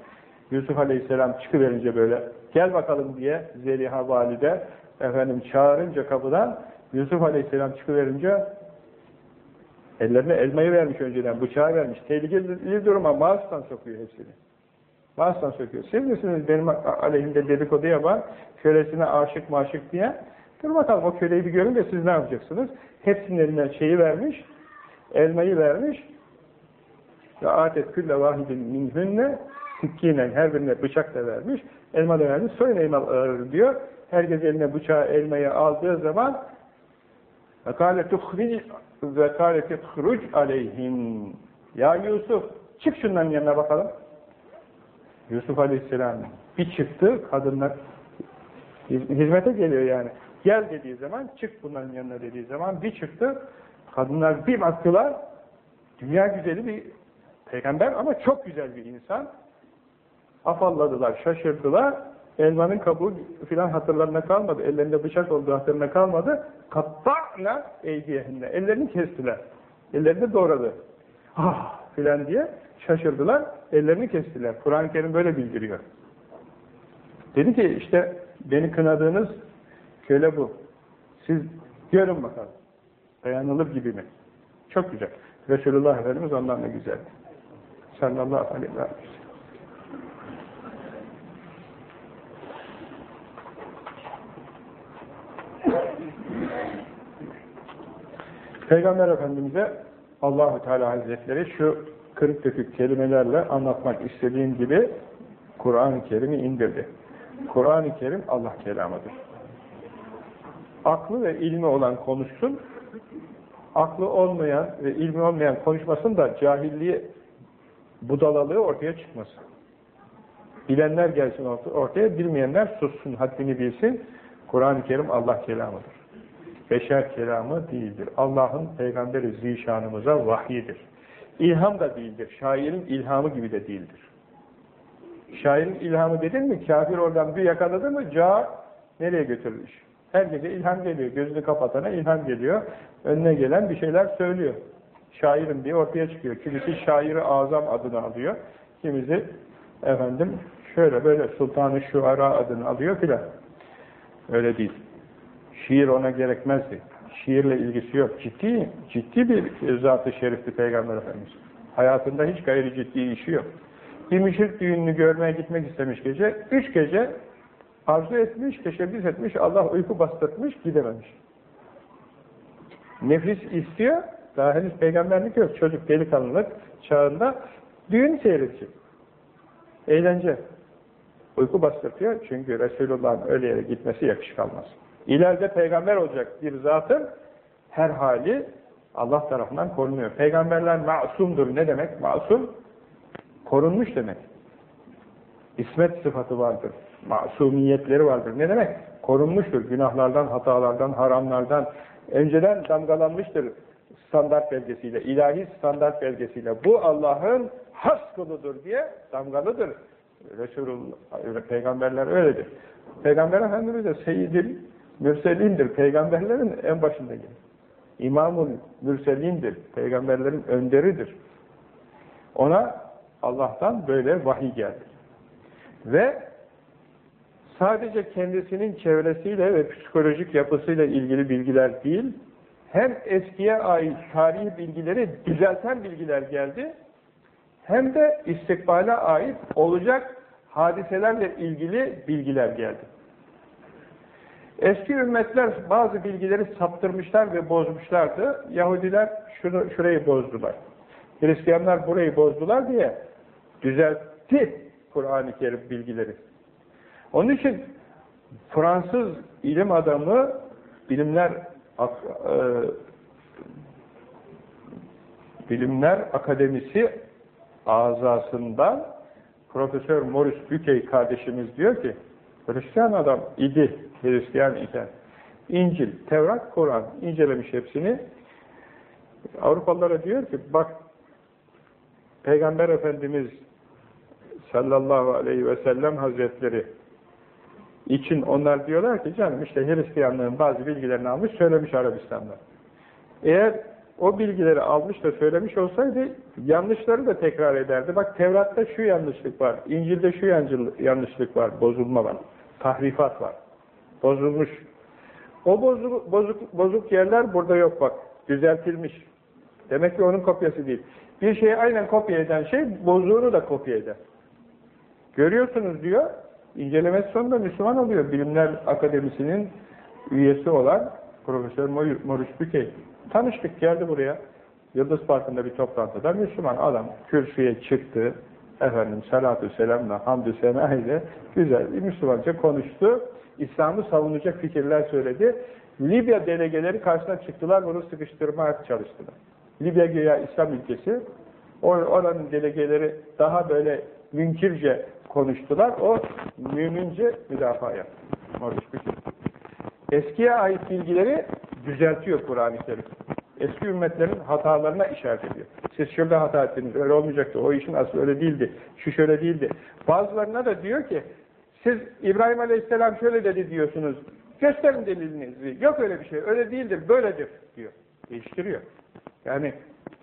Yusuf Aleyhisselam çıkıverince böyle gel bakalım diye Zeliha valide efendim çağırınca kapıdan Yusuf Aleyhisselam çıkıverince ellerine elmayı vermiş önceden, bıçağı vermiş. Tehlikeli duruma mağazdan sokuyor hepsini. Mağazdan sokuyor. Siz misiniz benim aleyhimde dedikodu yapan, kölesine aşık maşık diye? Dur bakalım o köleyi bir görün de siz ne yapacaksınız? Hepsinin eline şeyi vermiş, elmayı vermiş. Ve adet külle vahidin minhünne sikkinen her birine bıçak da vermiş. Elma da vermiş. Soyun elmaları diyor. Herkes eline bıçağı, elmayı aldığı zaman Fekale tuhric ve kâle tehruc aleyhim. Ya Yusuf, çık şunların yanına bakalım. Yusuf aleyhisselam bir çıktı, kadınlar hizmete geliyor yani. Gel dediği zaman, çık bunların yanına dediği zaman bir çıktı, kadınlar bir baktılar, dünya güzeli bir peygamber ama çok güzel bir insan. Afalladılar, şaşırdılar elmanın kabuğu filan hatırlarına kalmadı. Ellerinde bıçak olduğu hatırına kalmadı. Katta'na eydiyehinde. Ellerini kestiler. Ellerini doğradı. Ah filan diye şaşırdılar. Ellerini kestiler. Kur'an-ı Kerim böyle bildiriyor. Dedi ki işte beni kınadığınız köle bu. Siz görün bakalım. Dayanılır gibi mi? Çok güzel. Resulullah Efendimiz ondan da güzel. Sallallahu aleyhi ve sellem. Peygamber Efendimiz'e Allahu Teala Hazretleri şu kırık dökük kelimelerle anlatmak istediğim gibi Kur'an-ı Kerim'i indirdi. Kur'an-ı Kerim Allah kelamıdır. Aklı ve ilmi olan konuşsun, aklı olmayan ve ilmi olmayan konuşmasın da cahilliği, budalalığı ortaya çıkmasın. Bilenler gelsin ortaya, bilmeyenler sussun, haddini bilsin. Kur'an-ı Kerim Allah kelamıdır. Beşer kelamı değildir. Allah'ın peygamberi zişanımıza vahyidir. İlham da değildir. Şairin ilhamı gibi de değildir. Şairin ilhamı dedin mi, kafir oradan bir yakaladı mı, ca nereye götürür iş? Her gece ilham geliyor. Gözünü kapatana ilham geliyor. Önüne gelen bir şeyler söylüyor. Şairim diye ortaya çıkıyor. Kimisi şairi azam adını alıyor. Kimisi efendim şöyle böyle sultanı şuara adını alıyor filan. Öyle değil. Şiir ona gerekmezdi. Şiirle ilgisi yok. Ciddi, ciddi bir zat-ı şerifti Peygamber Efendimiz. Hayatında hiç gayri ciddi işi yok. Bir müşrik düğününü görmeye gitmek istemiş gece. Üç gece arzu etmiş, teşebbüs etmiş, Allah uyku bastırmış, gidememiş. Nefis istiyor, daha henüz peygamberlik yok. Çocuk delikanlılık çağında düğün seyredecek. Eğlence. Uyku bastırtıyor çünkü Resulullah'ın öyle yere gitmesi yakışık almaz. İleride peygamber olacak bir zatın her hali Allah tarafından korunuyor. Peygamberler masumdur. Ne demek? Masum, korunmuş demek. İsmet sıfatı vardır. Masumiyetleri vardır. Ne demek? Korunmuştur. Günahlardan, hatalardan, haramlardan. Önceden damgalanmıştır standart belgesiyle, ilahi standart belgesiyle. Bu Allah'ın has kuludur diye damgalıdır. Resulullah, peygamberler öyledir. Peygamber Efendimiz de seyyidil mürselindir. Peygamberlerin en başında gelir. İmamul mürselindir. Peygamberlerin önderidir. Ona Allah'tan böyle vahiy geldi. Ve sadece kendisinin çevresiyle ve psikolojik yapısıyla ilgili bilgiler değil, hem eskiye ait tarihi bilgileri düzelten bilgiler geldi, hem de istikbale ait olacak hadiselerle ilgili bilgiler geldi. Eski ümmetler bazı bilgileri saptırmışlar ve bozmuşlardı. Yahudiler şunu şurayı bozdular. Hristiyanlar burayı bozdular diye düzeltti Kur'an-ı Kerim bilgileri. Onun için Fransız ilim adamı bilimler e, bilimler akademisi azasından Profesör Maurice Buquet kardeşimiz diyor ki Hristiyan adam idi Hristiyan iken İncil, Tevrat, Kur'an incelemiş hepsini Avrupalılara diyor ki bak Peygamber Efendimiz sallallahu aleyhi ve sellem hazretleri için onlar diyorlar ki canım işte Hristiyanlığın bazı bilgilerini almış söylemiş Arabistan'da. Eğer o bilgileri almış da söylemiş olsaydı yanlışları da tekrar ederdi. Bak Tevrat'ta şu yanlışlık var, İncil'de şu yanlışlık var, bozulma var, tahrifat var. Bozulmuş. O bozuk, bozuk, bozuk yerler burada yok bak. Düzeltilmiş. Demek ki onun kopyası değil. Bir şeyi aynen kopya eden şey bozuğunu da kopya eder. Görüyorsunuz diyor, incelemesi sonunda Müslüman oluyor. Bilimler Akademisi'nin üyesi olan Profesör Maurice Buquet. Tanıştık, geldi buraya. Yıldız Parkı'nda bir toplantıda Müslüman adam kürsüye çıktı. Efendim salatü selamla, hamdü sena ile güzel bir Müslümanca konuştu. İslam'ı savunacak fikirler söyledi. Libya delegeleri karşısına çıktılar, bunu sıkıştırmaya çalıştılar. Libya güya İslam ülkesi. Oranın delegeleri daha böyle münkirce konuştular. O mümince müdafaa yaptı. Eskiye ait bilgileri düzeltiyor Kur'an-ı Kerim. Eski ümmetlerin hatalarına işaret ediyor. Siz şurada hata ettiniz, öyle olmayacaktı. O işin aslı öyle değildi. Şu şöyle değildi. Bazılarına da diyor ki Siz İbrahim Aleyhisselam şöyle dedi diyorsunuz. Gösterin delilinizi. Yok öyle bir şey. Öyle değildir. Böyledir diyor. Değiştiriyor. Yani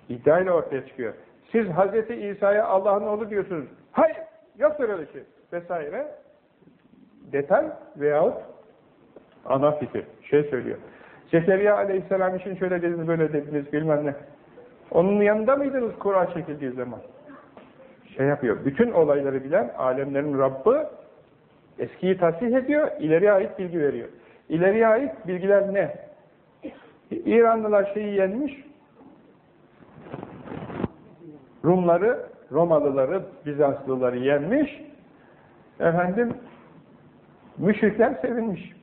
iddiayla ortaya çıkıyor. Siz Hz. İsa'ya Allah'ın oğlu diyorsunuz. Hayır. Yoktur öyle şey. Vesaire. Detay veyahut ana fikir. Şey söylüyor. Zekeriya Aleyhisselam için şöyle dediniz, böyle dediniz bilmem ne. Onun yanında mıydınız Kur'an çekildiği zaman? Şey yapıyor. Bütün olayları bilen alemlerin Rabbi eskiyi tasih ediyor, ileriye ait bilgi veriyor. İleriye ait bilgiler ne? İranlılar şeyi yenmiş, Rumları, Romalıları, Bizanslıları yenmiş, efendim, müşrikler sevinmiş.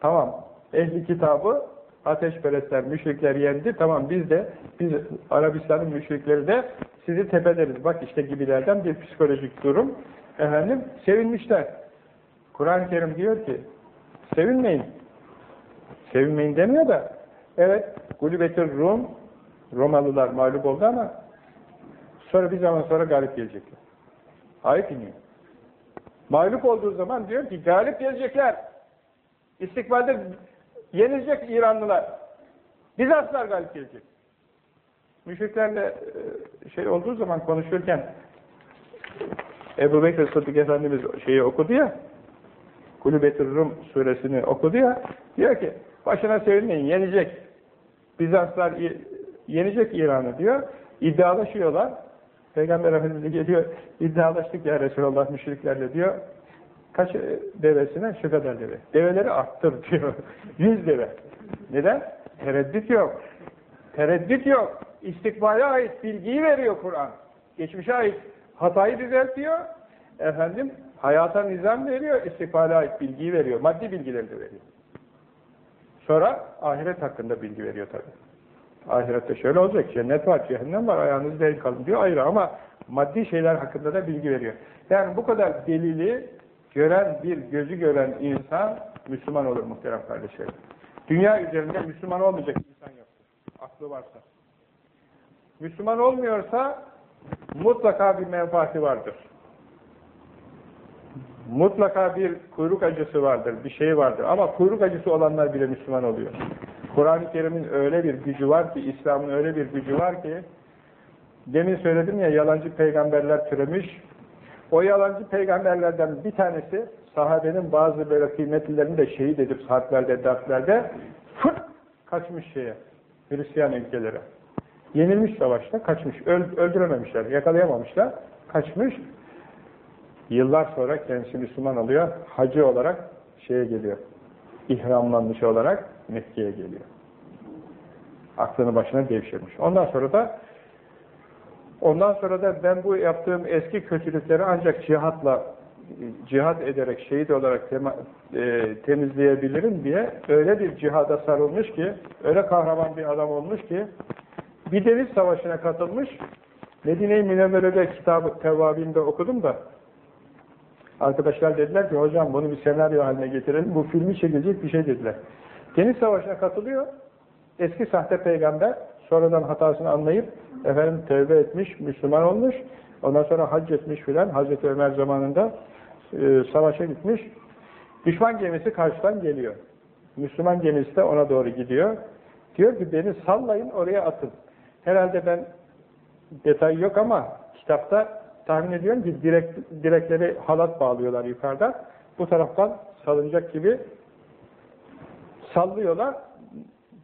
Tamam, ehli kitabı, ateşperestler, müşrikler yendi, tamam biz de, biz Arabistan'ın müşrikleri de sizi tepeleriz. Bak işte gibilerden bir psikolojik durum. Efendim, sevinmişler. Kur'an-ı Kerim diyor ki, sevinmeyin. Sevinmeyin demiyor da, evet, Gulübetir Rum, Romalılar mağlup oldu ama sonra bir zaman sonra galip gelecekler. Ayet iniyor. Mağlup olduğu zaman diyor ki, galip gelecekler. İstikbalde yenilecek İranlılar. Bizanslar galip gelecek. Müşriklerle şey olduğu zaman konuşurken Ebu Bekir Sıddık Efendimiz şeyi okudu ya Kulübet-i Rum suresini okudu ya diyor ki başına sevinmeyin yenecek. Bizanslar yenecek İran'ı diyor. İddialaşıyorlar. Peygamber Efendimiz geliyor iddialaştık ya Resulallah müşriklerle diyor. Kaç devesine? Şu kadar deve. Develeri arttır [laughs] diyor. Yüz deve. Neden? Tereddüt yok. Tereddüt yok. İstikbale ait bilgiyi veriyor Kur'an. Geçmişe ait hatayı düzeltiyor. Efendim hayata nizam veriyor. İstikbale ait bilgiyi veriyor. Maddi bilgileri de veriyor. Sonra ahiret hakkında bilgi veriyor tabi. Ahirette şöyle olacak. Cennet var, cehennem var. Ayağınızı denk alın diyor ayrı ama maddi şeyler hakkında da bilgi veriyor. Yani bu kadar delili gören bir gözü gören insan Müslüman olur muhterem kardeşlerim. Dünya üzerinde Müslüman olmayacak insan yok. Aklı varsa. Müslüman olmuyorsa mutlaka bir menfaati vardır. Mutlaka bir kuyruk acısı vardır, bir şey vardır. Ama kuyruk acısı olanlar bile Müslüman oluyor. Kur'an-ı Kerim'in öyle bir gücü var ki, İslam'ın öyle bir gücü var ki, demin söyledim ya yalancı peygamberler türemiş, o yalancı peygamberlerden bir tanesi, sahabenin bazı böyle kıymetlilerini de şehit edip saatlerde, derslerde fırt kaçmış şeye, Hristiyan ülkelere. Yenilmiş savaşta, kaçmış. Öl, öldürememişler, yakalayamamışlar, kaçmış. Yıllar sonra kendisi Müslüman oluyor, hacı olarak şeye geliyor. İhramlanmış olarak Mekke'ye geliyor. Aklını başına devşirmiş. Ondan sonra da ondan sonra da ben bu yaptığım eski kötülükleri ancak cihatla cihat ederek, şehit olarak tema, e, temizleyebilirim diye öyle bir cihada sarılmış ki, öyle kahraman bir adam olmuş ki, bir deniz savaşına katılmış, Medine-i Münevvere'de kitabı tevabinde okudum da, arkadaşlar dediler ki, hocam bunu bir senaryo haline getirelim, bu filmi çekilecek bir şey dediler. Deniz savaşına katılıyor, eski sahte peygamber, sonradan hatasını anlayıp, efendim tövbe etmiş, Müslüman olmuş, ondan sonra hac etmiş filan, Hazreti Ömer zamanında e, savaşa gitmiş, düşman gemisi karşıdan geliyor. Müslüman gemisi de ona doğru gidiyor. Diyor ki beni sallayın oraya atın. Herhalde ben detay yok ama kitapta tahmin ediyorum ki direk, direkleri halat bağlıyorlar yukarıdan. Bu taraftan salınacak gibi sallıyorlar.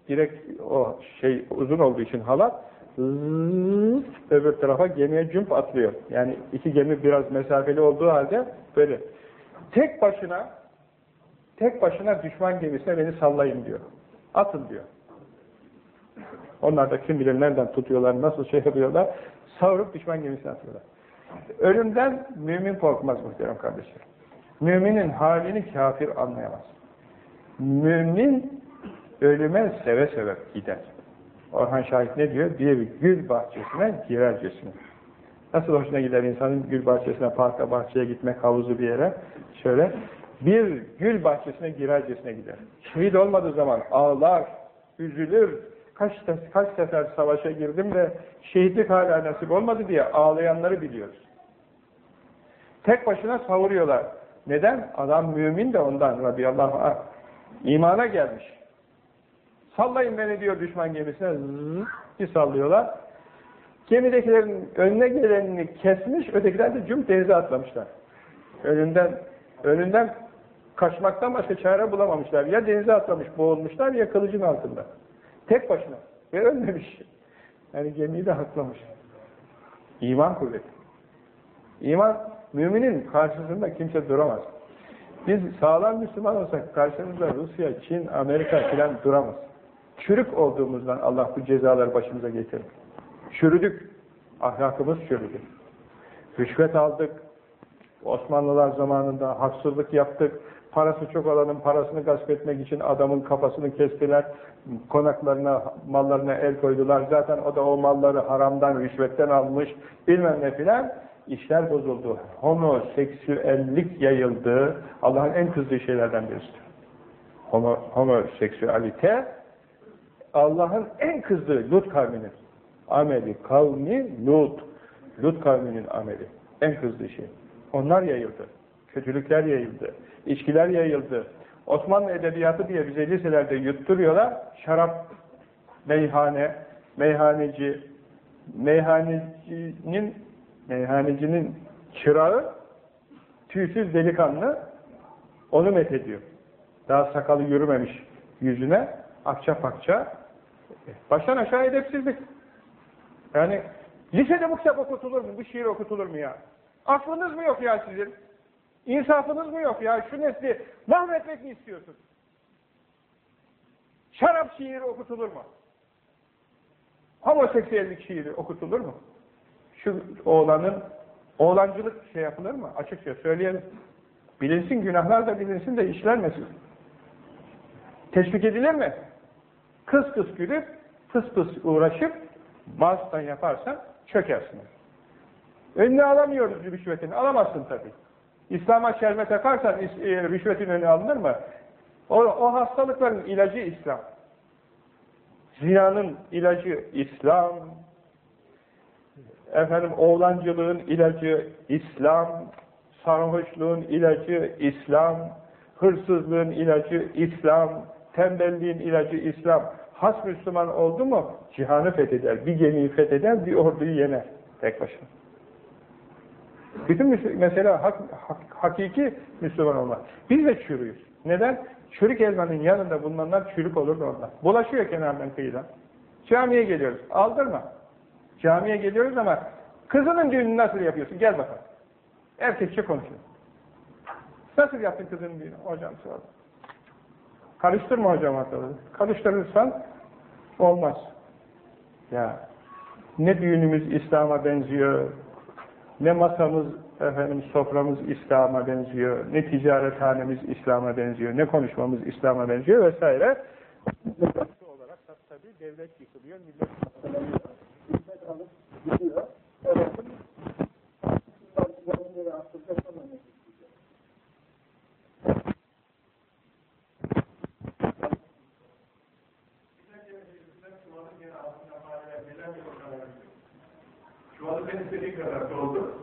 Direkt o şey uzun olduğu için halat öbür tarafa gemiye cümp atlıyor. Yani iki gemi biraz mesafeli olduğu halde böyle tek başına tek başına düşman gemisine beni sallayın diyor. Atın diyor. Onlar da kim bilir nereden tutuyorlar, nasıl şey yapıyorlar, savurup düşman gemisine atıyorlar. Ölümden mümin korkmaz muhterem kardeşler. Müminin halini kafir anlayamaz. Mümin ölüme seve seve gider. Orhan Şahit ne diyor? Bir gül bahçesine girercesine. Nasıl hoşuna gider insanın gül bahçesine, parka, bahçeye gitmek, havuzu bir yere? Şöyle, bir gül bahçesine girercesine gider. Şehit olmadığı zaman ağlar, üzülür, kaç, kaç sefer savaşa girdim de şehitlik hala nasip olmadı diye ağlayanları biliyoruz. Tek başına savuruyorlar. Neden? Adam mümin de ondan radıyallahu anh. İmana gelmiş. Sallayın beni diyor düşman gemisine. Zzzz, bir sallıyorlar. Gemidekilerin önüne gelenini kesmiş, ötekiler de cüm denize atlamışlar. Önünden, önünden kaçmaktan başka çare bulamamışlar. Ya denize atlamış, boğulmuşlar ya kılıcın altında. Tek başına. Ve ölmemiş. Yani gemiyi de haklamış. İman kuvveti. İman, müminin karşısında kimse duramaz. Biz sağlam Müslüman olsak karşımızda Rusya, Çin, Amerika filan duramaz. Çürük olduğumuzdan Allah bu cezaları başımıza getirir. Çürüdük. Ahlakımız çürüdü. Rüşvet aldık. Osmanlılar zamanında haksızlık yaptık. Parası çok olanın parasını gasp etmek için adamın kafasını kestiler. Konaklarına, mallarına el koydular. Zaten o da o malları haramdan, rüşvetten almış. Bilmem ne filan. İşler bozuldu. Homoseksüellik yayıldı. Allah'ın en kızdığı şeylerden birisidir. Homo, homoseksüalite Allah'ın en kızdığı Lut kavminin ameli. Kavmi Lut. Lut kavminin ameli. En kızdığı şey. Onlar yayıldı. Kötülükler yayıldı. İçkiler yayıldı. Osmanlı edebiyatı diye bize liselerde yutturuyorlar. Şarap, meyhane, meyhaneci, meyhanecinin meyhanecinin çırağı tüysüz delikanlı onu methediyor. Daha sakalı yürümemiş yüzüne akça pakça baştan aşağı edepsizlik. Yani lisede bu kitap okutulur mu? Bu şiir okutulur mu ya? Aklınız mı yok ya sizin? İnsafınız mı yok ya? Şu nesli mahvetmek mi istiyorsun? Şarap şiiri okutulur mu? Homoseksüellik şiiri okutulur mu? Şu oğlanın oğlancılık şey yapılır mı? Açıkça söyleyelim. Bilinsin günahlar da bilinsin de işlenmesin. Teşvik edilir mi? Kız kız gülüp, fıs fıs uğraşıp bazıdan yaparsan çökersin. Önüne alamıyoruz rüşvetini. Alamazsın tabii. İslam'a şerme takarsan e, rüşvetin önü alınır mı? O, o hastalıkların ilacı İslam. Zinanın ilacı İslam. Efendim oğlancılığın ilacı İslam. Sarhoşluğun ilacı İslam. Hırsızlığın ilacı İslam. Tembelliğin ilacı İslam. Has Müslüman oldu mu cihanı fetheder. Bir gemiyi fetheder, bir orduyu yener. Tek başına. Bütün mesela hak, hak, hakiki Müslüman olmak. Biz de çürüyüz. Neden? Çürük elmanın yanında bulunanlar çürük olur da onlar. Bulaşıyor kenardan kıyıdan. Camiye geliyoruz. Aldırma. Camiye geliyoruz ama kızının düğünü nasıl yapıyorsun? Gel bakalım. Erkekçe konuşuyor. Nasıl yaptın kızının düğünü? Hocam sordu. Karıştırma hocam ortalığı. Karıştırırsan olmaz. Ya ne düğünümüz İslam'a benziyor, ne masamız, efendim soframız İslam'a benziyor, ne ticarethanemiz İslam'a benziyor, ne konuşmamız İslam'a benziyor vesaire. olarak tabi devlet yıkılıyor, millet hastalanıyor. Millet alıp gidiyor. Devletin Çuvalı ben istediği kadar doldu.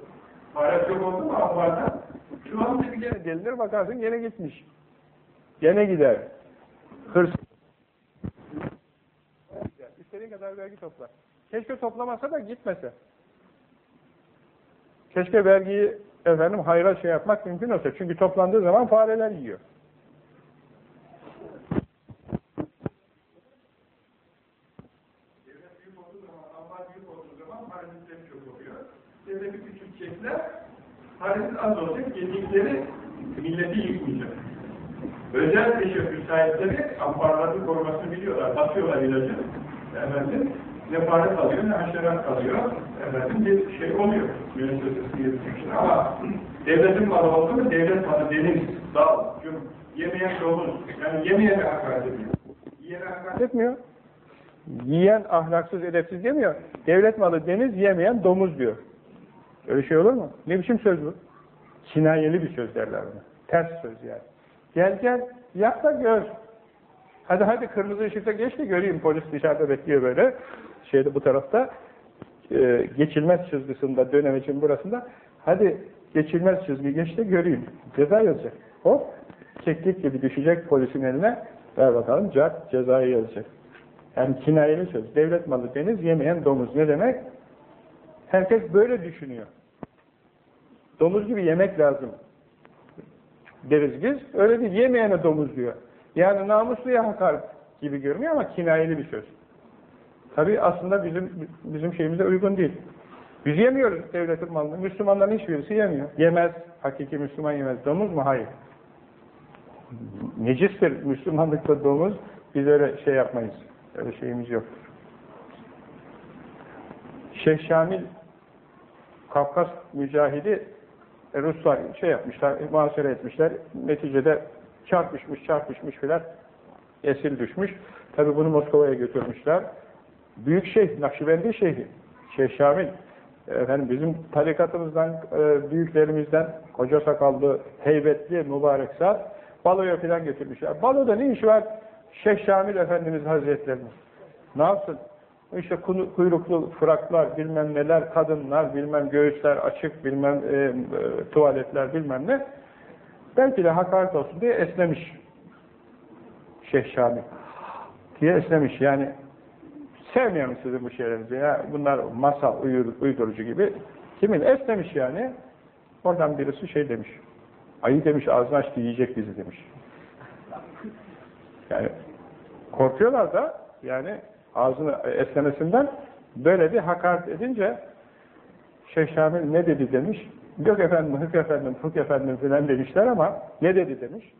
Fare çok oldu mu ahvardan? Çuvalı bir kere delinir bakarsın gene gitmiş. Gene gider. Hırs. İstediğin kadar vergi topla. Keşke toplamasa da gitmese. Keşke vergiyi efendim hayra şey yapmak mümkün olsa. Çünkü toplandığı zaman fareler yiyor. Devleti küçültecekler, parası az olacak, yedikleri milleti yıkmayacak. Özel teşebbüs sahipleri ambarların korumasını biliyorlar, basıyorlar ilacı, efendim, ne para kalıyor, ne haşerat kalıyor, efendim, bir şey oluyor, müessesesi yürütmüşler. Ama devletin malı oldu mu, devlet malı deniz, dal, cum, yemeyen domuz, yani yemeyene hakaret ediyor. Yiyene hakaret etmiyor. Yiyen ahlaksız, edepsiz demiyor. Devlet malı deniz, yemeyen domuz diyor. Öyle şey olur mu? Ne biçim söz bu? Kinayeli bir söz derler buna. Ters söz yani. Gel gel, yak da gör. Hadi hadi kırmızı ışıkta geç de göreyim. Polis dışarıda bekliyor böyle. Şeyde bu tarafta e, geçilmez çizgisinde dönem için burasında. Hadi geçilmez çizgi geç de göreyim. Ceza yazacak. Hop, keklik gibi düşecek polisin eline, ver bakalım, cezayı yazacak. Yani kinayeli söz. Devlet malı deniz, yemeyen domuz. Ne demek? Herkes böyle düşünüyor. Domuz gibi yemek lazım. Deriz biz. Öyle değil. Yemeyene domuz diyor. Yani namusluya hakaret gibi görünüyor ama kinayeli bir söz. Tabi aslında bizim bizim şeyimize uygun değil. Biz yemiyoruz devletin malını. Müslümanların hiçbirisi yemiyor. Yemez. Hakiki Müslüman yemez. Domuz mu? Hayır. Necistir Müslümanlıkta domuz. Biz öyle şey yapmayız. Öyle şeyimiz yok. Şeyh Şamil Kafkas mücahidi e, Ruslar şey yapmışlar, muhasere etmişler. Neticede çarpışmış, çarpışmış filan esir düşmüş. Tabi bunu Moskova'ya götürmüşler. Büyük şeyh, Nakşibendi şeyhi, Şeyh Şamil. Efendim bizim tarikatımızdan, e, büyüklerimizden koca sakallı, heybetli, mübarek zat baloya filan götürmüşler. Baloda ne iş var? Şeyh Şamil Efendimiz Hazretlerinin. Ne yapsın? İşte kuyruklu fıraklar, bilmem neler, kadınlar, bilmem göğüsler açık, bilmem e, e, tuvaletler, bilmem ne. Belki de hakaret olsun diye esnemiş. Şeyh Şamil. Diye esnemiş. Yani sevmiyorum sizin bu şeylerinizi ya. Bunlar masal, uydurucu gibi. Kimin? Esnemiş yani. Oradan birisi şey demiş. Ayı demiş ağzını açtı yiyecek bizi demiş. Yani korkuyorlar da yani ağzını esnemesinden böyle bir hakaret edince Şeyh Şamil ne dedi demiş. Yok efendim, hık efendim, hık efendim filan demişler ama ne dedi demiş.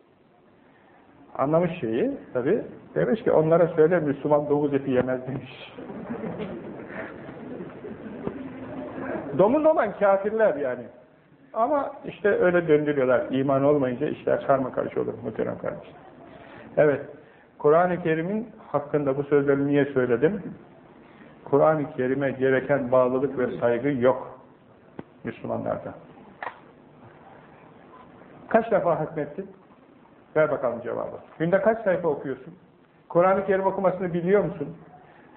Anlamış şeyi tabi. Demiş ki onlara söyle Müslüman domuz eti yemez demiş. [laughs] domuz olan kafirler yani. Ama işte öyle döndürüyorlar. İman olmayınca işler karma karış olur muhterem kardeşler. Evet. Kur'an-ı Kerim'in hakkında bu sözleri niye söyledim? Kur'an-ı Kerim'e gereken bağlılık ve saygı yok Müslümanlarda. Kaç defa hatmettin? Ver bakalım cevabı. Günde kaç sayfa okuyorsun? Kur'an-ı Kerim okumasını biliyor musun?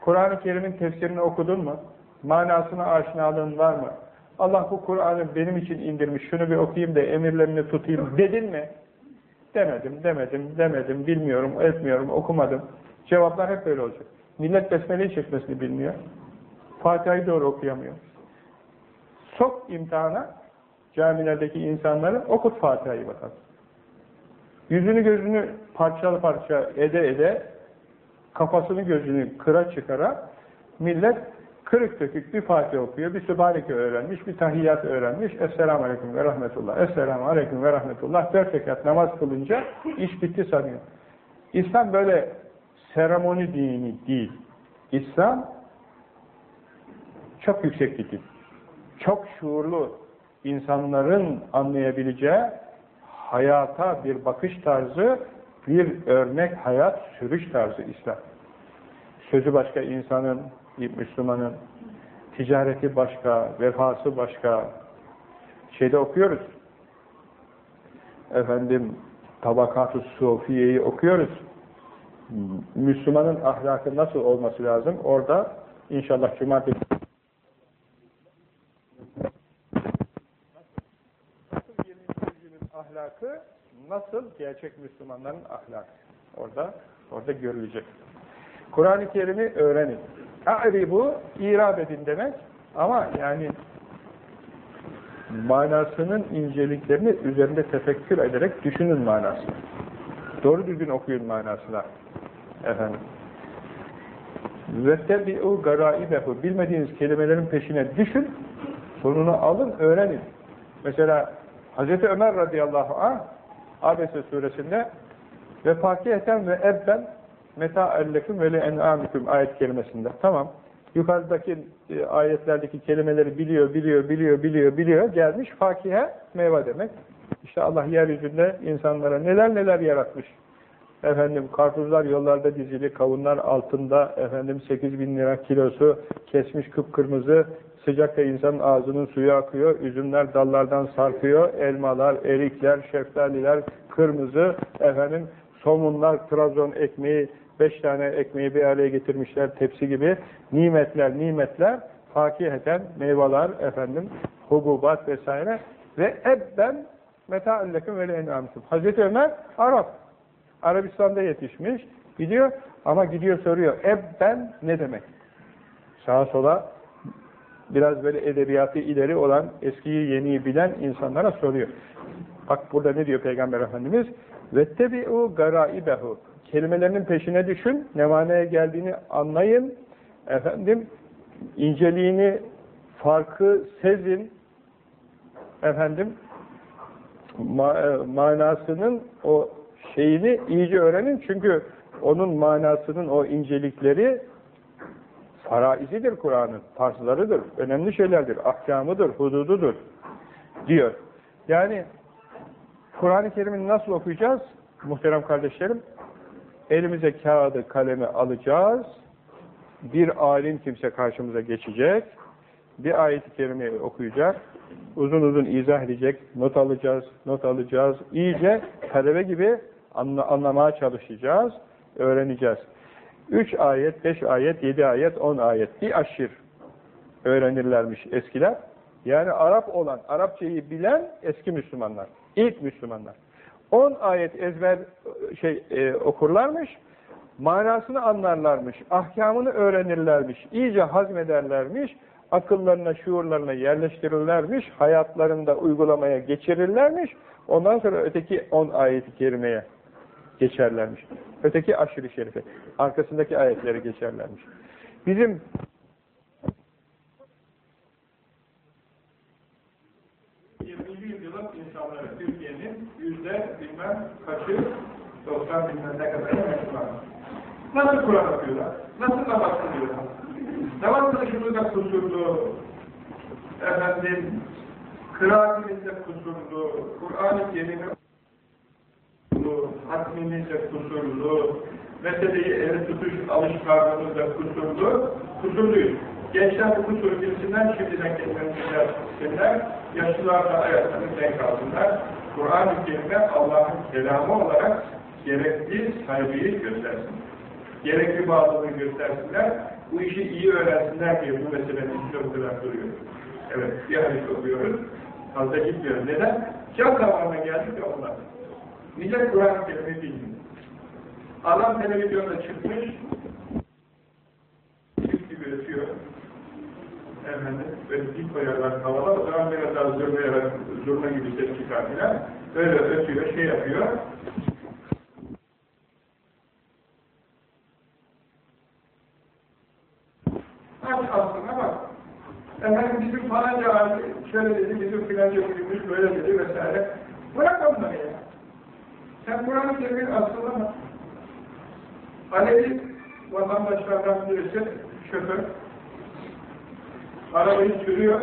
Kur'an-ı Kerim'in tefsirini okudun mu? Manasına aşinalığın var mı? Allah bu Kur'an'ı benim için indirmiş, şunu bir okuyayım da emirlerini tutayım dedin mi? Demedim, demedim, demedim, bilmiyorum, etmiyorum, okumadım. Cevaplar hep böyle olacak. Millet besmeleyi çekmesini bilmiyor. Fatiha'yı doğru okuyamıyor. Sok imtihana camilerdeki insanları okut Fatiha'yı bakalım. Yüzünü gözünü parçalı parça ede ede kafasını gözünü kıra çıkara millet kırık dökük bir Fatiha okuyor, bir Sübhaneke öğrenmiş, bir tahiyyat öğrenmiş, Esselamu Aleyküm ve Rahmetullah, Esselamu Aleyküm ve Rahmetullah, dört rekat namaz kılınca iş bitti sanıyor. İslam böyle seremoni dini değil. İslam çok yüksek bir din. Çok şuurlu insanların anlayabileceği hayata bir bakış tarzı, bir örnek hayat sürüş tarzı İslam. Sözü başka insanın, Müslümanın, ticareti başka, vefası başka. Şeyde okuyoruz. Efendim, Tabakat-ı Sufiye'yi okuyoruz. Müslümanın ahlakı nasıl olması lazım? Orada inşallah cumartesi nasıl 20. yüzyılın ahlakı nasıl gerçek Müslümanların ahlakı? Orada orada görülecek. Kur'an-ı Kerim'i öğrenin A'ribu, irab edin demek ama yani manasının inceliklerini üzerinde tefekkür ederek düşünün manasını. Doğru düzgün okuyun manasına. Efendim. وَتَّبِعُوا غَرَائِبَهُ Bilmediğiniz kelimelerin peşine düşün, sonunu alın, öğrenin. Mesela Hz. Ömer radıyallahu anh Abese suresinde ve fakiheten ve ebben meta elleküm ve le en'amiküm ayet kelimesinde. Tamam. Yukarıdaki e, ayetlerdeki kelimeleri biliyor, biliyor, biliyor, biliyor, biliyor. Gelmiş fakihe meyve demek. İşte Allah yeryüzünde insanlara neler neler yaratmış. Efendim karpuzlar yollarda dizili, kavunlar altında, efendim 8 bin lira kilosu, kesmiş kıpkırmızı, sıcakta insanın ağzının suyu akıyor, üzümler dallardan sarkıyor, elmalar, erikler, şeftaliler, kırmızı, efendim somunlar, Trabzon ekmeği, beş tane ekmeği bir araya getirmişler tepsi gibi nimetler nimetler fakiheten meyveler efendim hububat vesaire ve ebben meta'en leküm ve en'amikum. Hazreti Ömer Arap. Arabistan'da yetişmiş. Gidiyor ama gidiyor soruyor. Ebben ne demek? Sağa sola biraz böyle edebiyatı ileri olan, eskiyi yeniyi bilen insanlara soruyor. Bak burada ne diyor Peygamber Efendimiz? Vettebi'u garaibehu. Kelimelerinin peşine düşün, ne manaya geldiğini anlayın, efendim, inceliğini, farkı sezin, efendim, ma e, manasının o şeyini iyice öğrenin. Çünkü onun manasının o incelikleri faraizidir Kur'an'ın, tarzlarıdır, önemli şeylerdir, ahkamıdır, hudududur diyor. Yani Kur'an-ı Kerim'i nasıl okuyacağız? Muhterem kardeşlerim, elimize kağıdı, kalemi alacağız, bir alim kimse karşımıza geçecek, bir ayet-i kerimeyi okuyacak, uzun uzun izah edecek, not alacağız, not alacağız, iyice talebe gibi anla, anlamaya çalışacağız, öğreneceğiz. Üç ayet, beş ayet, yedi ayet, on ayet, bir aşir öğrenirlermiş eskiler. Yani Arap olan, Arapçayı bilen eski Müslümanlar, ilk Müslümanlar. On ayet ezber şey e, okurlarmış, manasını anlarlarmış, ahkamını öğrenirlermiş, iyice hazmederlermiş, akıllarına, şuurlarına yerleştirirlermiş, hayatlarında uygulamaya geçirirlermiş, ondan sonra öteki on ayeti kerimeye geçerlermiş. Öteki aşırı şerife, arkasındaki ayetleri geçerlermiş. Bizim yüzde bilmem kaçı 90 bilmem ne kadar Müslüman. Nasıl Kur'an okuyorlar? Nasıl namaz kılıyorlar? Namaz kılışımızda kusurlu, efendim, kıraatimizde kusurlu, Kur'an-ı Kerim'i kusurlu, hatmimizde kusurlu, meseleyi ele tutuş alışkanlığımızda kusurlu, kusurluyuz. Gençler bu kusuru bilsinler, şimdiden kendilerinden bilsinler, yaşlılar da ayaklarını denk alsınlar. Kur'an-ı Kerim'e Allah'ın kelamı olarak gerekli saygıyı göstersin. Gerekli bağlılığı göstersinler, bu işi iyi öğrensinler diye bu meselenin bu kadar duruyor. Evet, bir hadis okuyoruz, fazla gitmiyoruz. Neden? Can zamanına geldik de onlar. Millet Kur'an-ı Kerim'i bilmiyor. Adam televizyonda çıkmış, çift gibi Efendim, böyle dik koyarlar havada, o zaman biraz daha zırlayarak, zurna gibi ses çıkar filan. Öyle ötüyor, şey yapıyor. Aç aslına bak. Efendim bizim falanca abi şöyle dedi, bizim filanca kulübümüz böyle dedi vesaire. Bırak onları ya. Sen Kur'an-ı Kerim'in aslına bak. Alevi vatandaşlardan birisi şoför. Arabayı sürüyor,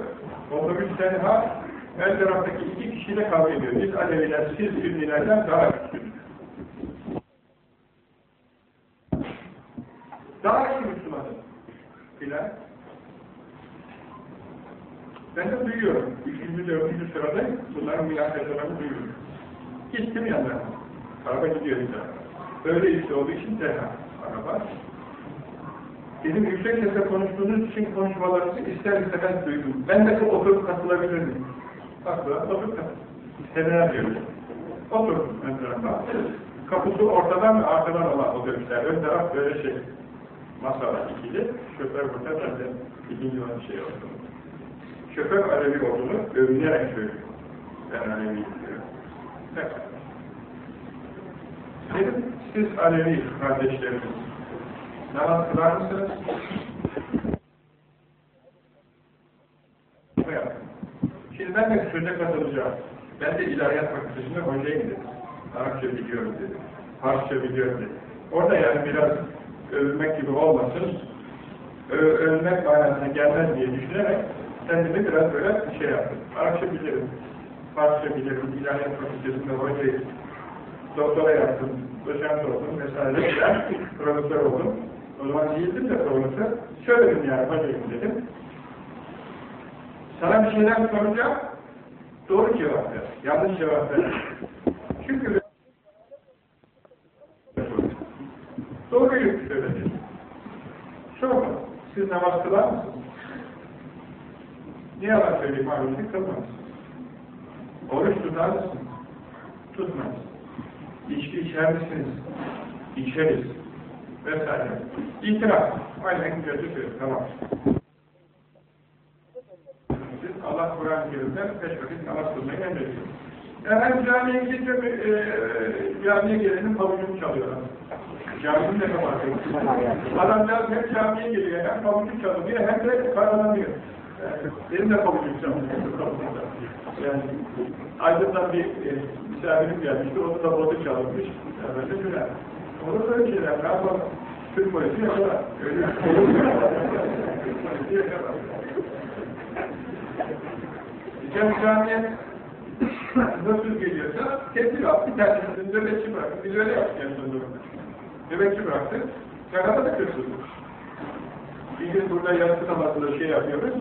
otobüs tenha, ön taraftaki iki kişiyle kavga ediyor. Biz Aleviler, siz Sünnilerden daha güçlüyüz. Daha iyi Müslümanız filan. Ben de duyuyorum. Üçüncü, dördüncü sıradayım. Bunların münakasalarını duyuyorum. Gittim yanlarına. Araba gidiyor bir. Böyle işte olduğu için tenha araba. Benim yüksek sesle konuştuğunuz için konuşmalarınızı ister istemez duydum. Ben de oturup katılabilir miyim? Bak burada oturup katıl. Seneler diyoruz. Ön tarafa. Kapısı ortadan ve arkadan olan otobüsler. Ön taraf böyle şey. Masalar ikili. Şoför burada ben de ikinci olan şey oldu. Şoför Alevi olduğunu övünerek söylüyor. Ben Alevi diyorum. Evet. Dedim, siz Alevi kardeşlerimiz, namaz kılar mısınız? Şimdi ben de söze katılacağım. Ben de ilahiyat fakültesinde hocayım dedim. Arapça biliyorum dedim. Farsça biliyorum dedim. Orada yani biraz övülmek gibi olmasın, övülmek manasına gelmez diye düşünerek kendimi biraz böyle şey yaptım. Arapça bilirim, Farsça bilirim, ilahiyat fakültesinde hocayım doktora yaptım, doçent oldum vesaire filan, profesör oldum. O zaman değildim de profesör. Söyledim yani hocayım dedim. Sana bir şeyler soracağım, doğru cevap ver, yanlış cevap ver. Çünkü doğruyu söyledim. Sorma, siz namaz kılar mısınız? Niye yalan söyleyeyim halbuki kılmaz. Oruç tutar mısınız? Tutmayız. İçki içer misiniz? İçeriz. Vesaire. İtiraf. Aynen gözü söylüyor. Tamam. Allah Kur'an-ı Kerim'de beş vakit namaz kılmayı emrediyor. Efendim camiye gidince e, camiye gelenin pabucunu çalıyorlar. Caminin de kapatıyor. Adamcağız hem camiye geliyor, hem pabucu çalıyor, hem de paralanıyor. Yani, benim de pabucum çalıyor. Yani, Aydın'dan bir e, misafirim gelmişti, onun da botu çalınmış. Böyle güzel. Olur böyle şeyler, ne yapalım? Türk polisi yakalar. Öyle polisi yakalar. Cem camiye nasıl geliyorsa tedbir al, bir tanesini nöbetçi bırakın. Biz öyle yaptık en son durumda. Nöbetçi bıraktık. Sakata da kırsızlık. Bir gün burada yarısı namazında şey yapıyoruz.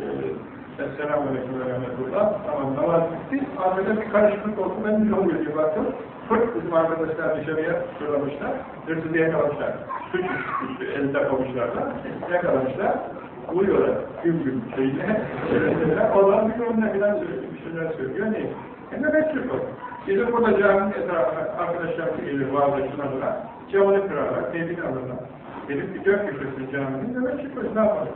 Ee, Esselamu Aleyküm ve Rahmetullah. Tamam namaz bitti. Arkada bir karışıklık oldu. Ben bir yol geliyor baktım. Fırt bizim arkadaşlar dışarıya fırlamışlar. Hırsızı yakalamışlar. Suç üstü elde koymuşlarla. Yakalamışlar. Uyuyorlar. Güm güm bir onunla filan söylüyor. Bir şeyler söylüyor. Ne? Hem de bekliyor. Bizim burada caminin etrafına arkadaşlar gelir buna. Camını kırarlar. Tevhid alırlar. Benim bir dört köşesinde caminin nöbet çıkıyoruz. Ne yapalım?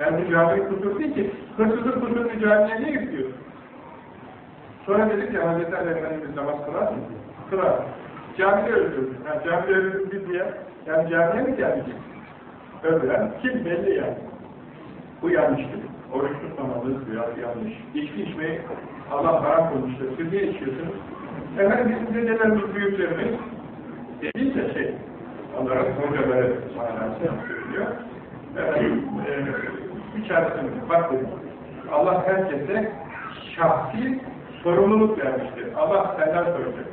Yani bu cami kusur değil ki. Hırsızın kusurunu camiye niye gidiyor? Sonra dedi ki Hazreti Ali Efendimiz namaz kılar mı? Kılar. Camide öldürdü. Yani camide öldürdü diye. Yani camiye mi geldi? Öldüren kim belli yani. Bu yanlıştır. Oruç tutmamamız biraz yanlış. İçki içmeyi Allah haram kılmıştır. Siz ne içiyorsunuz? Efendim bizim dedelerimiz, büyüklerimiz dediyse şey, onların hocaları manası söylüyor. Efendim, e, içerisinde bak dedim. Allah herkese şahsi sorumluluk vermiştir. Allah senden soracak.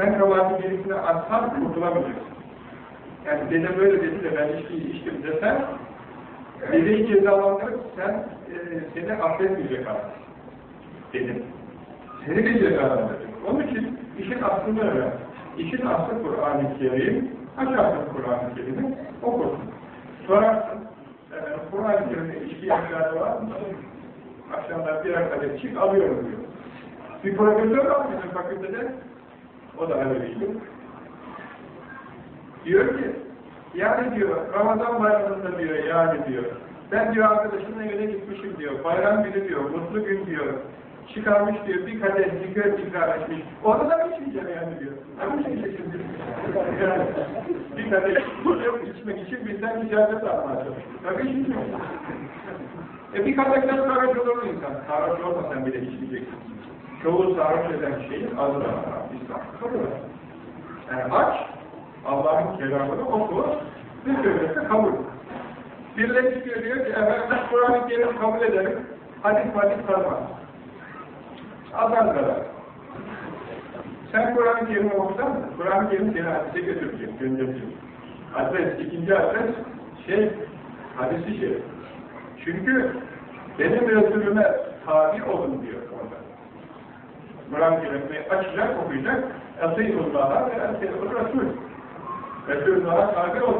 Sen kabahati birisine atsan kurtulamayacaksın. Yani dede böyle dedi de ben içkiyi içtim desen dedeyi cezalandırıp sen e, seni affetmeyecek artık. Dedim. Seni de cezalandıracak. Onun için işin aslını öğren. İşin aslı Kur'an-ı Kerim. Açarsın Kur'an-ı Kerim'i okursun. Sorarsın. Yani Kur'an-ı Kerim'de içki yaşları var mı? Akşamlar birer kadeh çık alıyorum diyor. Bir profesör var bizim fakültede. O da öyleydi. Diyor ki, yani diyor, Ramazan bayramında diyor, yani diyor, ben diyor arkadaşımla evine gitmişim diyor, bayram günü diyor, mutlu gün diyor, çıkarmış diyor, bir kadeh likör ikram etmiş, orada da içmeyeceğim yani diyor, mi içeceksin diyor. Yani, bir kadeh yok içmek için bizden icazet almaya çalışıyor. Tabii içmiyor. E bir kadehten sarhoş olur mu insan? Sarhoş olmasan bile içmeyeceksin. Çoğu sarhoş eden şeyin adına İslam. Kabul Yani aç, Allah'ın kelamını oku, ne söylüyorsa kabul. Birileri çıkıyor diyor ki, efendim Kur'an-ı kabul ederim, hadis hadis kalmaz. Azar kadar. Sen Kur'an-ı Kerim'i okusan, Kur'an-ı Kerim seni hadise götürecek, gönderecek. Adres, ikinci adres, şey, hadisi şey. Çünkü benim Resulüme tabi olun diyor. Kur'an-ı Kerim'i açacak, okuyacak, Eseyhullah'a ve Eseyhul Resul. Resulullah'a tabi ol.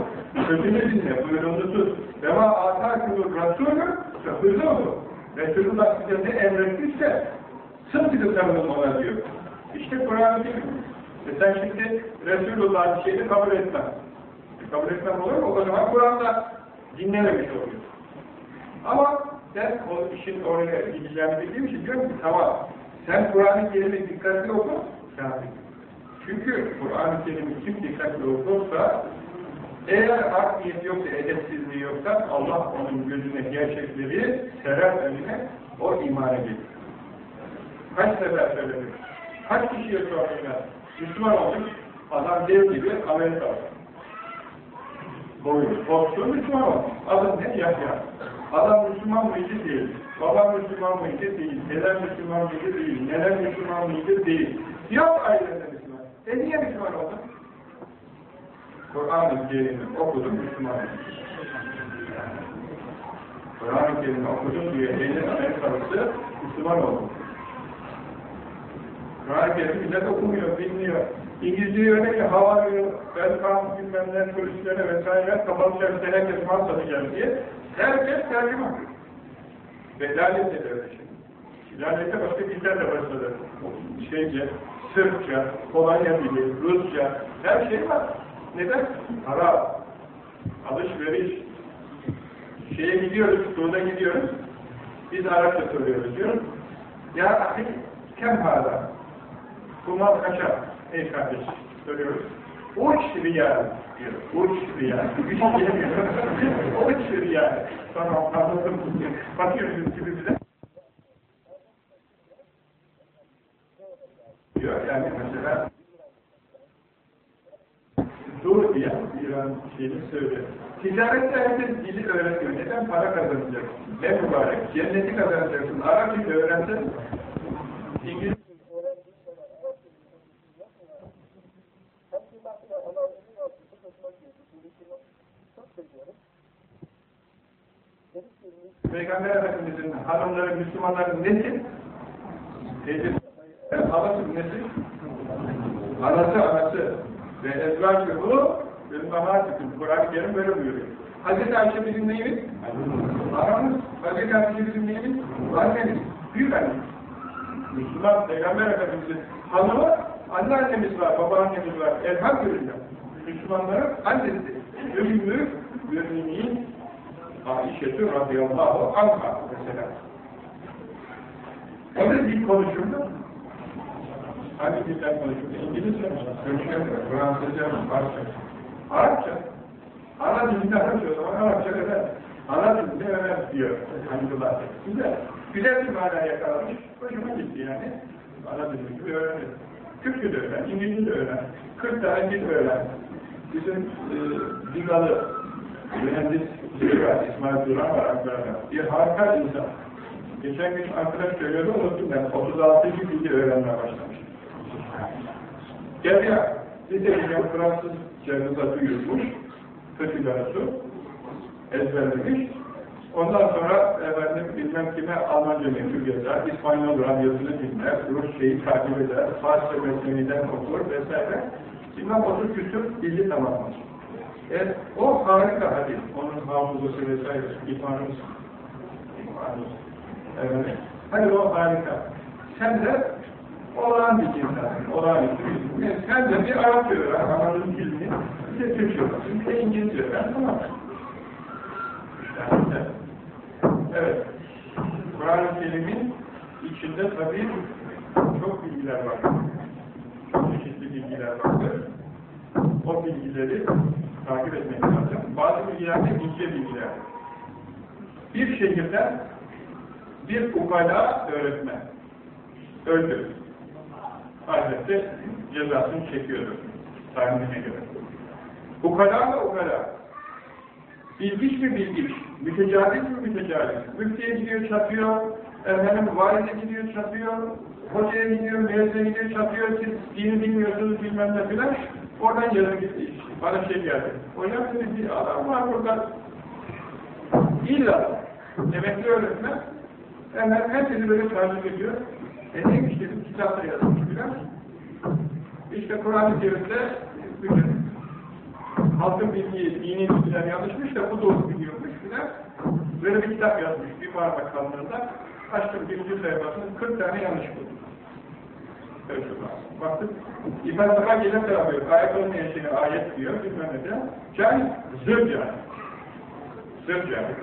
Sözünü dinle, buyruğunu tut. Ve ma atâkûlu rasûlü sefûzûhû. Resulullah size ne emretmişse sımsıkı sarılın ona diyor. İşte Kur'an-ı. E sen şimdi Resulullah'ın şeyini kabul etmem. E kabul etmem olur mu? O zaman Kur'an'da dinlememiş oluyor. Ama ben o işin oraya bildiğim için diyorum ki tamam. Sen Kur'an-ı Kerim'i dikkatli oku, kafi. Çünkü Kur'an-ı Kerim'i kim dikkatli okursa, eğer art niyeti yoksa, edepsizliği yoksa, Allah onun gözüne gerçekleri serer önüne, o imana gelir. Kaç sefer söyledim? Kaç kişiye sorduğuna Müslüman olduk, adam dev gibi Amerika var. Boyu, korktuğu Müslüman oldu. Adı ne? Yahya. Adam Müslüman mıydı? Değil. Baba Müslüman mıydı? Değil. Neden Müslüman mıydı? Değil. Neden Müslüman mıydı? Değil. Yok ailede Müslüman. E niye Müslüman oldun? Kur'an-ı Kerim'i okudum, Müslüman. Kur'an-ı Kerim'i okudum diye elin Amerikalısı Müslüman oldum. Kur'an-ı Kerim'i millet okumuyor, bilmiyor. İngilizceyi öyle ki havalıyor, welcome bilmem ne turistlere vesaire kapalı çarşıda herkes mal satacağım diye herkes tercüme. Ve lalet de öyle şey. İlerlete başka dillerle başladı. Şeyce, Sırpça, Polonya dili, Rusça, her şey var. Neden? Para, alışveriş, şeye gidiyoruz, Suud'a gidiyoruz, biz Arapça soruyoruz diyor. Ya ahi, kem hala? Bu mal kaça? Ey kardeş, soruyoruz. Uç riyal diyor. Uç riyal. Şey diyemiyor. [laughs] Uç riyal. Tamam anladım. Bakıyoruz gibi bize. Diyor yani mesela Dur diye İran şeyini söylüyor. Ticarette herkes dili öğretiyor. Neden para kazanacaksın? Ne mübarek? Cenneti kazanacaksın. Arapça öğrensen İngiliz Peygamber Efendimiz'in hanımları, Müslümanların nesi? Teyzesi, halası nesi? Anası, anası. Ve ezvacı bu, ülmahatikum. Kur'an-ı Kerim böyle buyuruyor. Hazreti Ayşe bizim neyimiz? Anamız. Hazreti Ayşe bizim neyimiz? Annemiz. Büyük annemiz. Müslüman Peygamber Efendimiz'in hanımı, anneannemiz var, babaannemiz var. Elhamdülillah. Müslümanların annesi. Ümmü, müminin Ayşe'tü radıyallahu anha mesela. O da dil konuşurdu. Hangi dilden konuşurdu? İngilizce mi? Türkçe mi? Fransızca mı? Farsça mı? Arapça. Ana dilinde Arapça o zaman Arapça kadar. Ana dilinde öğren diyor. Elhamdülillah. Güzel. Güzel bir mana yakalamış. Hoşuma gitti yani. Ana dilinde gibi öğrenir. Türkçe de öğren, İngilizce de öğren. 40 tane dil öğren. Bizim e, Digalı mühendis var, İsmail Duran var Ankara'da. Bir harika insan. Geçen gün arkadaş söylüyordu, unuttum ben. 36. bilgi öğrenmeye başlamış. Gel ya, lisedeyken Fransızca rızatı yutmuş, Fötügarası, ezberlemiş. Ondan sonra efendim bilmem kime Almanca mektub yazar, İspanyol radyosunu dinler, Rus şeyi takip eder, Farsça metniden okur vesaire. Bilmem 30 küsur bilgi tamamlar. E, o harika hadi, onun hafızası vesaire, imanımız, imanımız, evet. Hadi o harika. Sen de olağan bir insansın, olağan bir insan. Sen de bir Arapça öğren, Anadolu dilini, bir de Türkçe öğren, bir de İngilizce öğren, tamam mı? Evet. Kur'an-ı Kerim'in içinde tabii çok bilgiler var. Çok çeşitli bilgiler vardır. O bilgileri takip etmek lazım. Bazı bilgiler de ince bilgiler. Bir şehirden bir ukala öğretmen öldü. Ahirette cezasını çekiyordu. Tahminine göre. Ukala mı ukala? Bilgiç mi bilgiç? Mütecaviz mi mütecaviz? Müftüye gidiyor çatıyor, efendim valize gidiyor çatıyor, hocaya gidiyor, mezune gidiyor çatıyor, siz dini bilmiyorsunuz bilmem ne filan. Oradan yazı gitti. Bana şey geldi. Hocam dedi bir adam var burada. İlla emekli öğretmen hemen herkesi böyle takip ediyor. E neymiş dedim kitapta yazılmış filan. İşte Kur'an-ı Kerim'de bütün halkın bildiği dini bilgiler yanlışmış da bu doğru biliyormuş filan. Böyle bir kitap yazmış bir parmak kalınlığında. Açtım birinci sayfasını 40 tane yanlış buldum. Baktık, İfasıha gelip de yapıyor. Ayet olmayan şeyi ayet diyor, bilmem ne diyor. Cahil, zırh cahil.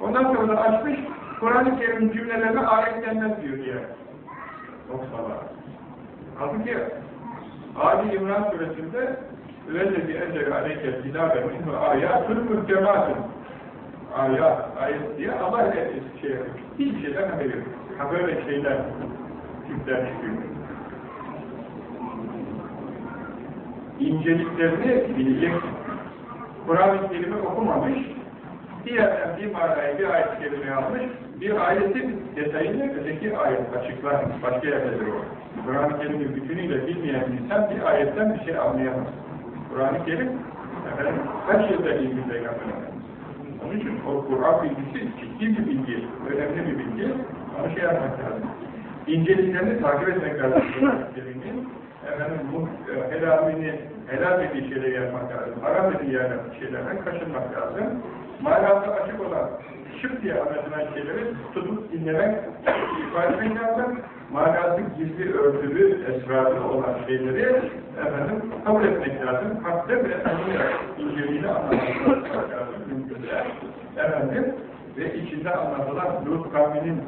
Ondan sonra da açmış, Kur'an-ı Kerim cümlelerine ayet denmez diyor diye. Noksalar. Halbuki Ali İmran suresinde Ülezezi encel aleyke silâbe minhu âyâtun muhkemâtun Ayat, ayet diye Allah şey yapmış. Hiçbir şeyden haberi yok. Ha böyle şeyler, tipler çıkıyor. İnceliklerini bileceksin. Kur'an-ı Kerim'i okumamış, bir yerden bir manayı bir ayet-i kerimeye almış, bir ayetin detayını öteki ayet açıklar, başka yerdedir o. Kur'an-ı Kerim'i bütünüyle bilmeyen insan bir ayetten bir şey anlayamaz. Kur'an-ı Kerim, efendim, kaç yılda ilgili Peygamber Onun için o Kur'an bilgisi ciddi bir bilgi, önemli bir bilgi, onu şey yapmak lazım. İnceliklerini takip etmek lazım Kur'an-ı efendim bu helalini helal dediği şeyleri yapmak lazım. Haram dediği şeylerden kaçınmak lazım. Manası açık olan, şık diye anlatılan şeyleri tutup dinlemek, [laughs] ifade etmek lazım. Manası gizli, örtülü, esrarlı olan şeyleri efendim, kabul etmek lazım. Haklı ve inceliğini anlatmak lazım. Mümkünse. Efendim, ve içinde anlatılan Lut kavminin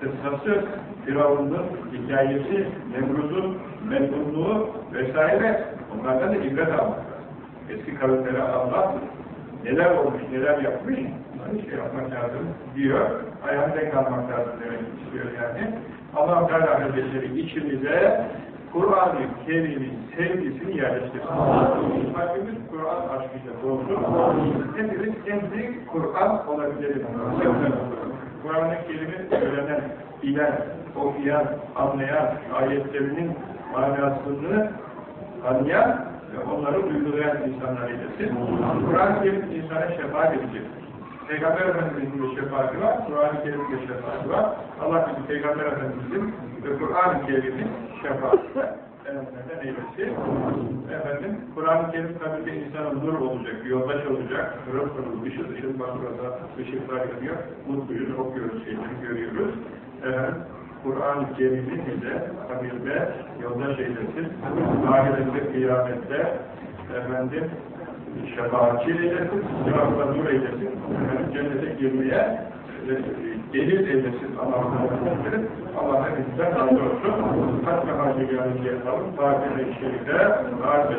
kıssası, Firavun'un hikayesi, Nemrut'un memnunluğu vesaire onlardan da ibret almak lazım. Eski kavimlere Allah neler olmuş, neler yapmış, hani şey yapmak lazım diyor. Ayağını denk almak lazım demek istiyor yani. Allah Teala Hazretleri içimize Kur'an-ı Kerim'in sevgisini yerleştirsin. Kalbimiz Kur'an aşkıyla dolsun. Hepimiz en büyük Kur'an olabiliriz. Kur'an-ı Kerim'i öğrenen, bilen, okuyan, anlayan, ayetlerinin manasını anlayan ve onları uygulayan insanlar eylesin. Kur'an-ı Kerim insana şefaat edecek. Peygamber Efendimiz'in de şefaati var, Kur'an-ı Kerim'in de şefaati var. Allah bizi Peygamber Efendimiz'in ve Kur'an-ı Kerim'in şefaatine erenlerden eylesin. Efendim, Kur'an-ı Kerim kabinde insana nur olacak, yoldaş olacak, pırıl pırıl, ışıl ışıl bakırada ışıklar yanıyor, mutluyuz, okuyoruz, şeyleri görüyoruz. Efendim, Kur'an-ı Kerim'i bize kabirde yoldaş eylesin, ahirette, kıyamette, efendim, şefaatçi eylesin, sıratla nur eylesin, efendim, cennete girmeye gelir eylesin Allah'ın Hazretleri. Allah hepimizden razı olsun. Hatta hacı gelin yapalım. Fatiha-i Şerif'e arz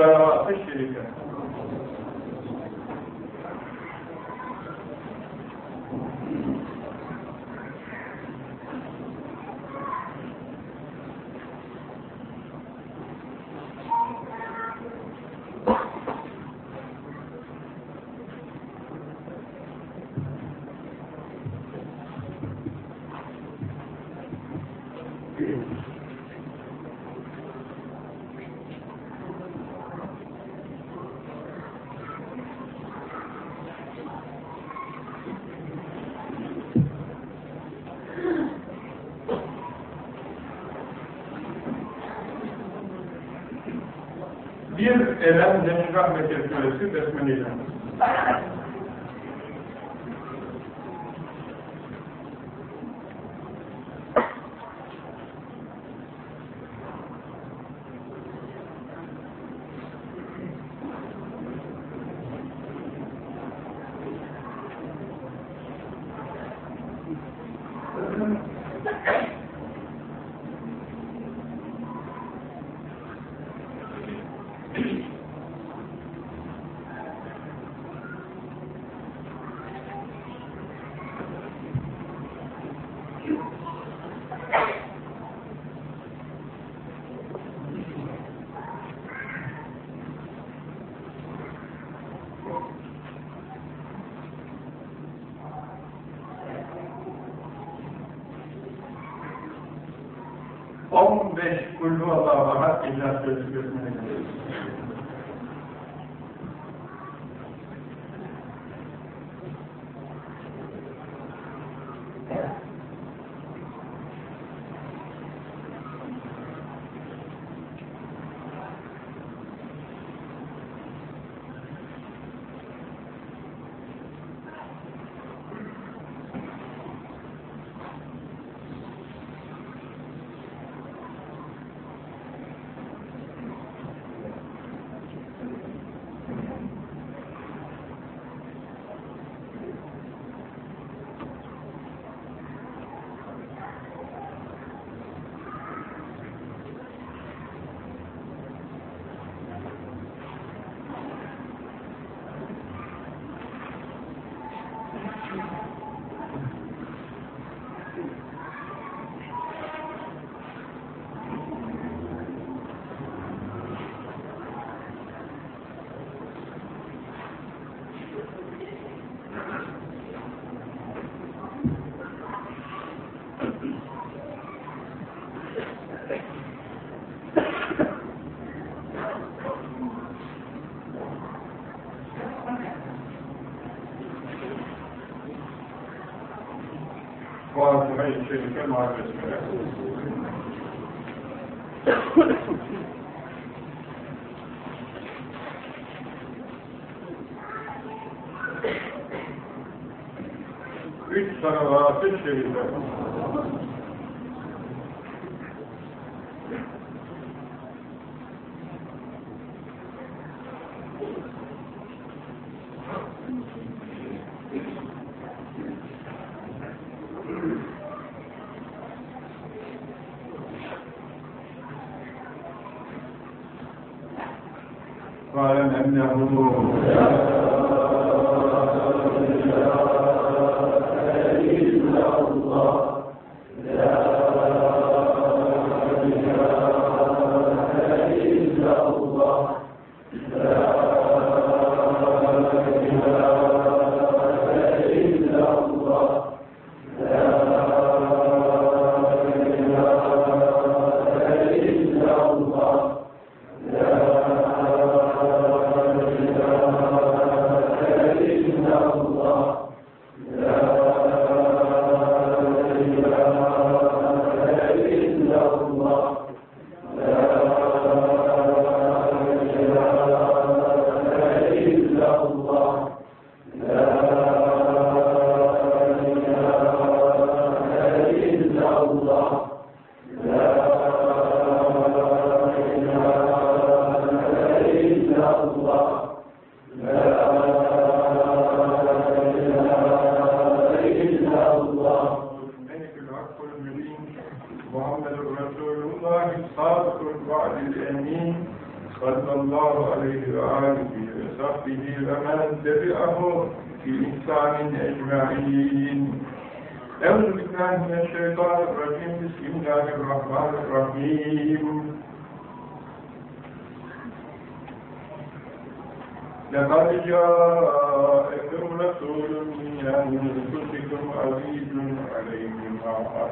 etsin. Üç elem neşrah ve tefküresi besmeleyle. Fatiha-i Şerife Mahvesmele. Üç salavat-ı şerife.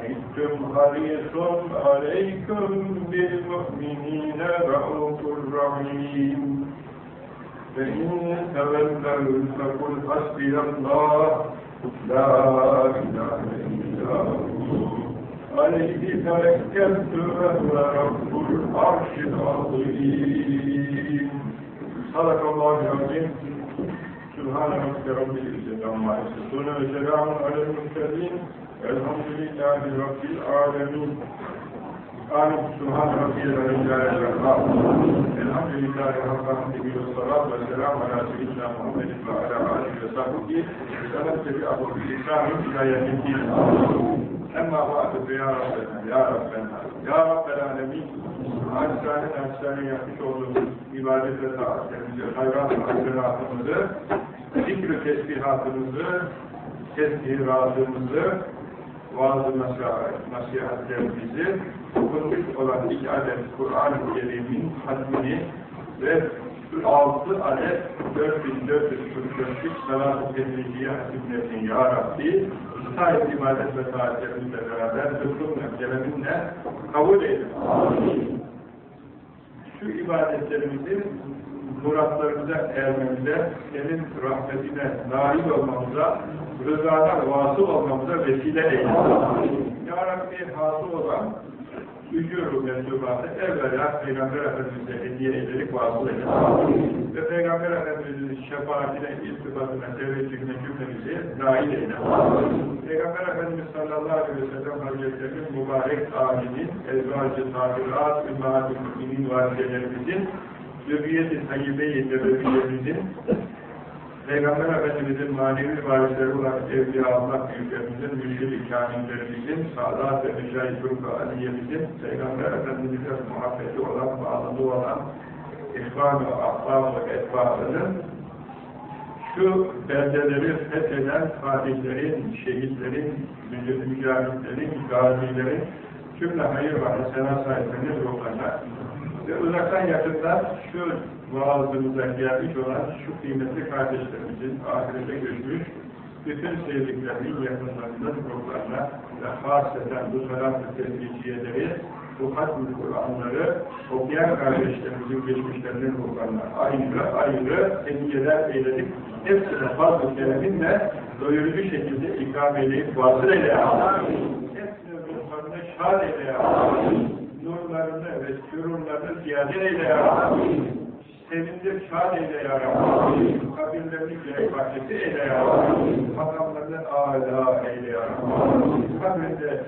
عنتم حريص عليكم بالمؤمنين رؤوف رحيم. فإن تولوا فقل حسبي الله. لا إله إلا هو عليه توكلت وهو رب العرش العظيم. صدق الله العظيم. سبحان ربك رب العزة عما يصفون وسلام على المرسلين. Elhamdülillahi Rabbil alemin. Alim Subhan Rabbil alemin. Elhamdülillahi Rabbim gibi ve salat ve selam ala seyyidina Muhammed ve ala alihi ve sahbihi ve selam tebi'ahu bi ihsanin ila yedin Emma ba'du ya Rabbena, ya Rabbena, ya Rabbel alemin. Acizane acizane yapmış olduğumuz ibadet ve taatlerimizi, hayran ve hasenatımızı, zikr-i tesbihatımızı, tesbihatımızı, vaaz-ı nasihatlerimizi, okunmuş olan iki adet Kur'an-ı Kerim'in hatmini ve altı adet 4444'lük salat-ı temizliğe hatimlerini Ya Rabbi, sahip ibadet ve taatlerimizle beraber lütfunla, keleminle kabul eyle. Şu ibadetlerimizi muratlarımıza ermemize, senin rahmetine nail olmamıza, rızana vasıl olmamıza vesile eyle. Ya Rabbi hasıl olan ücür-ü mensubatı evvela Peygamber Efendimiz'e hediye ederek vasıl eyle. Ve Peygamber Efendimiz'in şefaatine, iltifatına, teveccühüne cümlemizi nail eyle. Peygamber Efendimiz sallallahu aleyhi ve sellem Hazretleri'nin mübarek aminin, ezvacı tabirat, ümmat-ı müminin validelerimizin, zürriyet-i tayyibe-i Peygamber Efendimiz'in manevi varisleri olan Evliya Allah büyüklerimizin, kamillerimizin, Sadat ve Mecahit Turku Aliye'mizin, Peygamber Efendimiz'e muhabbeti olan, bağlılığı olan, İhvan-ı Ahbab-ı Etba'ının şu beldeleri fetheden fatihlerin, şehitlerin, mücahitlerin, gazilerin, cümle hayır ve hasenat sahiplerinin ruhlarına ve uzaktan yakından şu vaazımıza gelmiş olan şu kıymetli kardeşlerimizin ahirete göçmüş, bütün sevdiklerinin yakınlarının ruhlarına ve hasreten bu salat-ı bu hatm-ı Kur'anları okuyan kardeşlerimizin geçmişlerinin ruhlarına ayrı ayrı hediyeler eyledik. Hepsine fazla keliminle doyurucu şekilde ikram eyleyip vasıl eyle. Hepsinin ruhlarını şad eyle. Nurlarını ve sürurlarını ziyade eyle ya Rabbi. Sevindir, şad eyle ya Rabbi. Kabirlerini gerek bahçesi eyle ya Rabbi. Makamlarını âlâ eyle ya Rabbi. Kabirde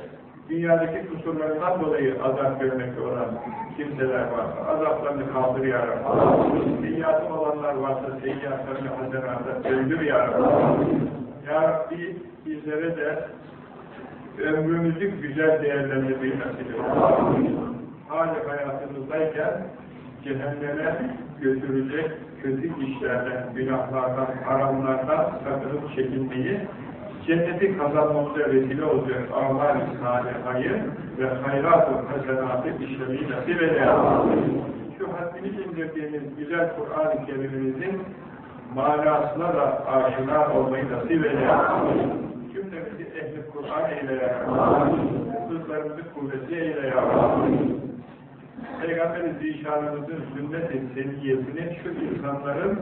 dünyadaki kusurlarından dolayı azap görmekte olan kimseler varsa azaplarını kaldır ya Rabbi. Seyyatı olanlar varsa seyyatlarını hasenata döndür ya Rabbi. Ya Rabbi bizlere de ömrümüzü güzel değerlendirmeyi nasip et. Hali hayatımızdayken cehenneme götürecek kötü işlerden, günahlardan, haramlardan sakınıp çekinmeyi, cenneti kazanmamıza vesile olacak amal-i salihayı ve hayrat-ı hasenatı işlemeyi nasip. Şu haddini indirdiğimiz güzel Kur'an-ı Kerim'imizin manasına da aşina olmayı nasip eyle. Kur'an eyle ya Kızlarımızı kuvvetli eyle ya Peygamber-i Zişanımızın sünnet-i şu insanların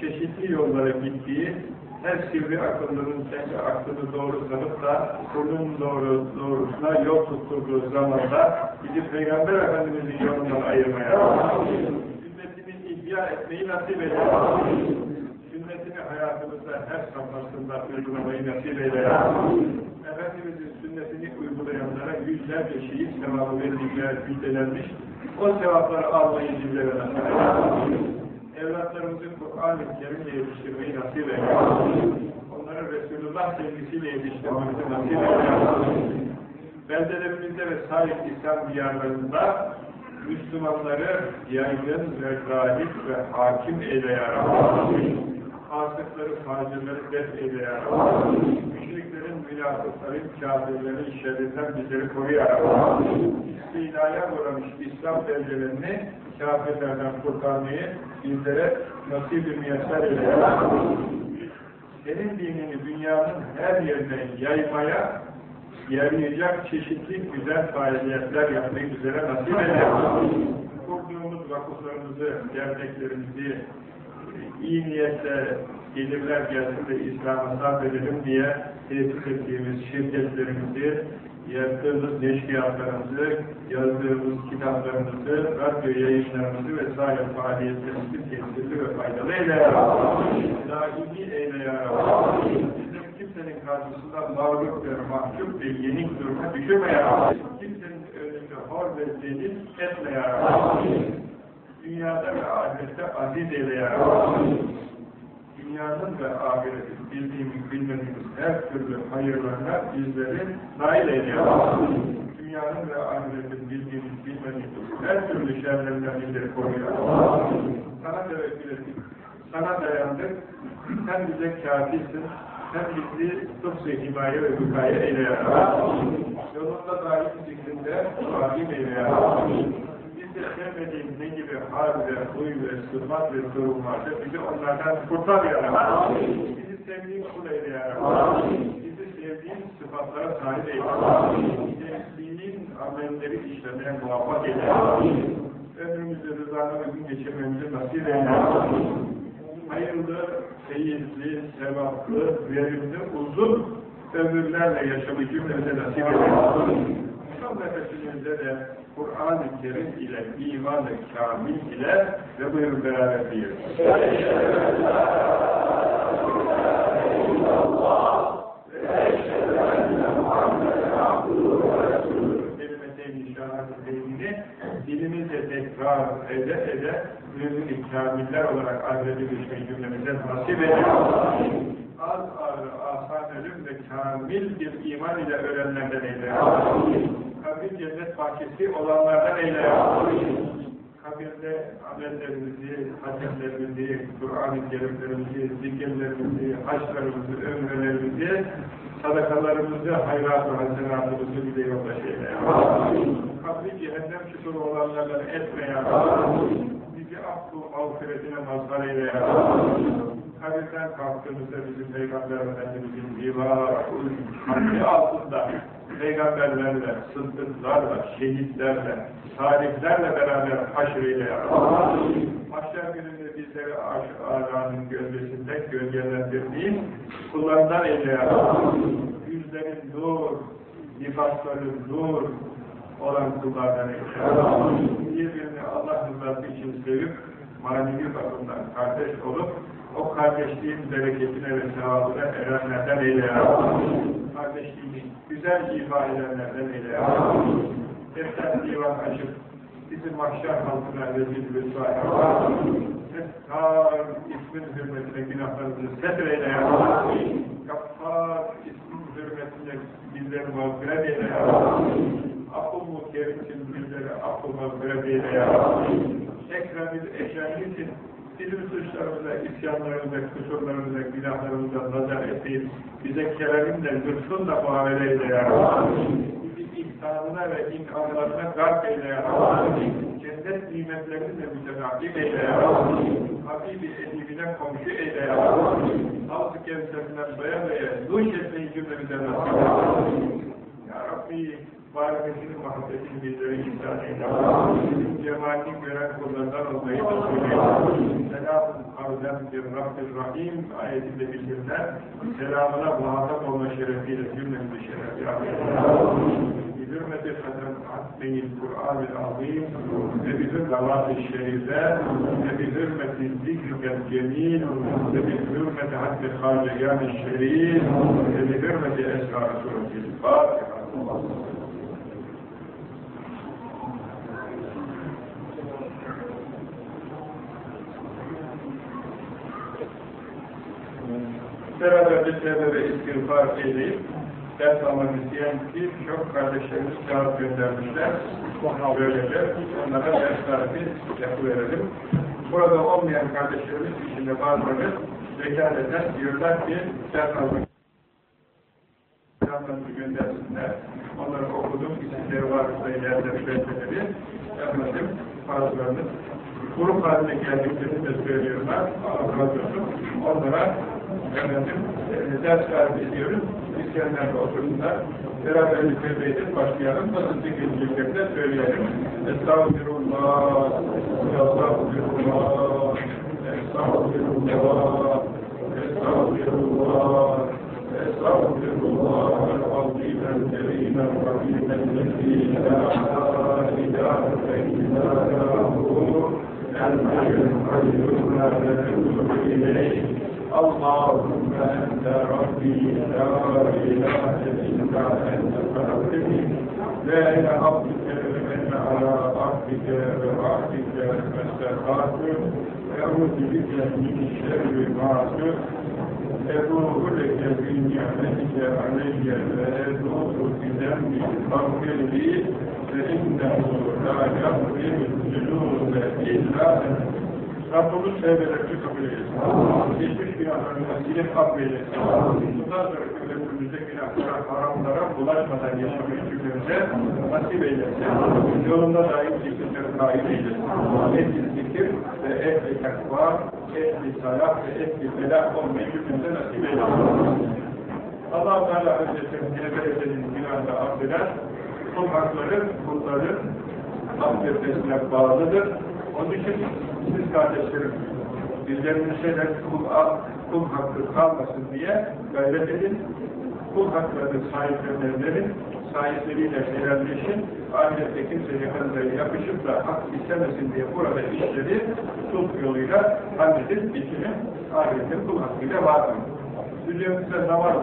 çeşitli yollara gittiği, her sivri akıllının kendi aklını doğru sanıp da kulun doğru, doğrusuna yol tutturduğu zamanda bizi Peygamber Efendimiz'in yolundan ayırmaya, sünnetini ihya etmeyi nasip eyle. Sünnetini hayatımızda her safhasında uygulamayı nasip eyle. Efendimiz'in sünnetini uygulayanlara yüzlerce şehit sevabı verdikler, müjdelenmiş. O sevapları almayı bizlere nasip eyle. Evlatlarımızı Kur'an-ı Kerim'le yetiştirmeyi nasip eyle. Onları Resulullah sevgisiyle yetiştirmemizi nasip eyle. Beldelerimizde ve sahip İslam diyarlarında Müslümanları yaygın ve galip ve hakim eyle ya. Fasıkları, facirleri def eyle ya Rabbi. Müşriklerin, münafıkların, kafirlerin şerrinden bizleri koru ya Rabbi. İstilaya uğramış İslam beldelerini kafirlerden kurtarmayı bizlere nasip-i müyesser eyle ya. Senin dinini dünyanın her yerine yaymaya yarayacak çeşitli güzel faaliyetler yapmayı üzere nasip eyle. Kurduğumuz vakıflarımızı, derneklerimizi iyi niyetle gelirler gelsin de İslam'a sarf edelim diye tesis ettiğimiz şirketlerimizi, yaptığımız neşriyatlarımızı, yazdığımız kitaplarımızı, radyo yayınlarımızı vesaire faaliyetlerimizi tesirli ve faydalı eyle ya. Daimi eyle ya. Bizim kimsenin karşısında mağlup ve mahcup ve yenik duruma düşürme ya. Kimsenin önünde hor ve zelil etme ya. Dünyada ve ahirette aziz eyle ya. Dünyanın ve ahiretin bildiğimiz, bilmediğimiz her türlü hayırlarına bizleri nail eyle ya. Dünyanın ve ahiretin bildiğimiz, bilmediğimiz her türlü şerlerinden bizleri koru ya Rabbi. Sana tevekkül ettik, sana dayandık, sen bize kafisin, sen bizi tıpkı himaye ve hükaye eyle ya. Yolunda daim zikrinde vahim eyle. Biz de sevmediğimiz ne gibi hal ve huy ve sıfat ve durum varsa bizi onlardan kurtar ya Rabbi. Bizi sevdiğin kul eyle ya Rabbi. Bizi sevdiğin sıfatlara sahip eyle. Sevdiğin amelleri işlemeye muvaffak eyle. Ömrümüzde rızana uygun geçirmemizi nasip eyle hayırlı, seyirli, sevaplı, verimli, uzun ömürlerle yaşamı cümlemize nasip edelim. Son nefesimizde de Kur'an-ı Kerim ile, iman-ı kamil ile ve buyurun beraber diyelim. Dilimizle tekrar ede ede mümin kamiller olarak ahirete düşmeyi cümlemize nasip eyle. Az ağrı, asan ölüm ve kamil bir iman ile ölenlerden eyle. Kabir cennet bahçesi olanlardan eyle. Kabirde amellerimizi, hadislerimizi, Kur'an-ı Kerimlerimizi, zikirlerimizi, haçlarımızı, ömrelerimizi, sadakalarımızı, hayrat-ı hasenatımızı bize yoldaş eyle. Kabri cehennem çukuru olanlardan etme ya Bizi affı mağfiretine mazhar eyle ya Kabirden kalktığımızda bizim Peygamber Efendimizin hamdi altında peygamberlerle, sıddıklarla, şehitlerle, salihlerle beraber haşreyle ya mahşer gününde bizleri aşık ağzanın gölgesinde gölgelendirdiğin kullarından eyle ya Rabbi. Yüzlerin nur, nifasları nur olan kullardan eyle ya Rabbi. Birbirini Allah rızası için sevip, manevi bakımdan kardeş olup, o kardeşliğin bereketine ve sevabına erenlerden eyle ya Rabbi. Kardeşliğini güzel ifa edenlerden eyle ya. Defter divan açıp, bizi mahşer halkına rezil ve Settar ismin hürmetine günahlarımızı setreyle ya Rabbi. Gaffar ismin hürmetine bizleri mağfiret eyle ya. Affı kerimsin bizleri affı mağfiret eyle ya Rabbi. Ekremil eşyanlisin bizim suçlarımıza, isyanlarımıza, kusurlarımıza, günahlarımıza nazar ettiğin bize kereminle, lütfunla muamele eyle ya Rabbi. Bizi ve inkarlarına garp eyle ya Rabbi. Cennet nimetlerinle mütenakip eyle ya Rabbi. Habibi edibine komşu eyle ya Rabbi. Altı kevserinden doya doya duş etmeyi cümlemize nasip. Ya Rabbi, Baraketini, muhabbetini bizlere ihsan eyle. Cemalini gören kullarından olmayı nasip eyle. Selamun kavlen bir Rabbir Rahim ayetinde bildirilen selamına muhatap olma şerefiyle cümlemizi şeref yapmayın. بحرمة ختم عتمي القرآن العظيم وبحرمة الشريفة وبحرمة ذكرك الجميل وبحرمة عتم خارجان الشريف وبحرمة أسرار سورة الفاتحة Beraberce tevbe ve istiğfar edip ders almak isteyen birçok kardeşlerimiz kağıt göndermişler. Böylece onlara ders tarifi yapıverelim. Burada olmayan kardeşlerimiz içinde bazıları vekaleten diyorlar ki ders almak kağıtlarını göndersinler. Onları okudum, isimleri varsa ileride belirleri. Efendim, bazılarını grup haline geldiklerini de söylüyorlar. Allah razı olsun. Onlara efendim, e, ders tarifi ediyoruz. İsteyenler de otursunlar. Beraber edip başlayalım. Nasıl zikredeceklerini de söyleyelim. Estağfirullah. Estağfirullah. Estağfirullah. Estağfirullah. Estağfirullah. العظيم الكريم الرحيم الذي لا إله إلا هو الحي القيوم لا نتوب إليه اللهم أنت ربي لا إله إلا أنت فأغفرني لا إله عبدك ومن على عبدك وعبدك فاستغفر أعوذ بك من الشر ما أبوء لك بنعمتك علي وأبوء بذنبي فاغفر لي فإنه لا يغفر الذنوب إلا أنت Rabbimiz tevbelerimizi kabul eylesin. Geçmiş günahlarımızı silip affeylesin. Bundan sonra ümmetimizde günahlara, haramlara bulaşmadan yaşamayı cümlemize nasip eylesin. Yolunda daim zikirleri daim eylesin. Ehli zikir ve ehli takva, ehli salat ve ehli felah olmayı cümlemize nasip eylesin. Allah-u Teala Hazretleri Cebre'nin günahını affeder. Kul hakları, kulların affetmesine bağlıdır. Onun için siz kardeşlerim, bizlerimizde de kul, kul hakkı kalmasın diye gayret edin. Kul haklarını sahiplerine verin, sahipleriyle helalleşin, ahirette kimse yakınları yapışıp da hak istemesin diye burada işleri sulh yoluyla halledin, içini ahiretin kul hakkıyla bağlayın. Üzerimizde namaz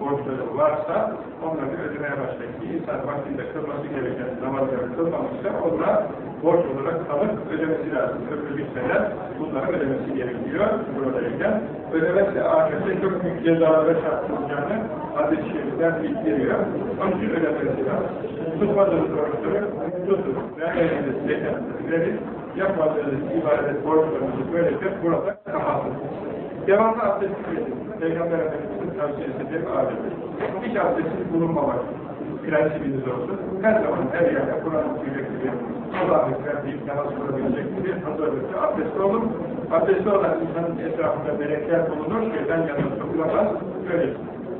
borçları varsa onları ödemeye başlayın. İnsan vaktinde kılması gereken namazları kılmamışsa onlara borç olarak kalıp ödemesi lazım. Ömrü bitmeden bunları ödemesi gerekiyor buradayken. Ödemezse ahirette çok büyük cezalara çarpılacağını hadis-i şerifler bildiriyor. Onun için ödemesi lazım. Tutmadığınız oruçları tutun. Vermediğiniz zekatları verin. Yapmadığınız ibadet borçlarınızı böylece burada kapatın. Devamlı abdestsiz edin. Peygamber Efendimiz'in tavsiyesi de adettir. Hiç abdestsiz bulunmamak prensibiniz olsun. Her zaman her yerde Kur'an okuyacak gibi, Allah'ın verdiği namaz kılabilecek gibi hazırlıklı abdestli olun. Abdestli olan insanın etrafında melekler bulunur, şeyden yanına sokulamaz. Böyle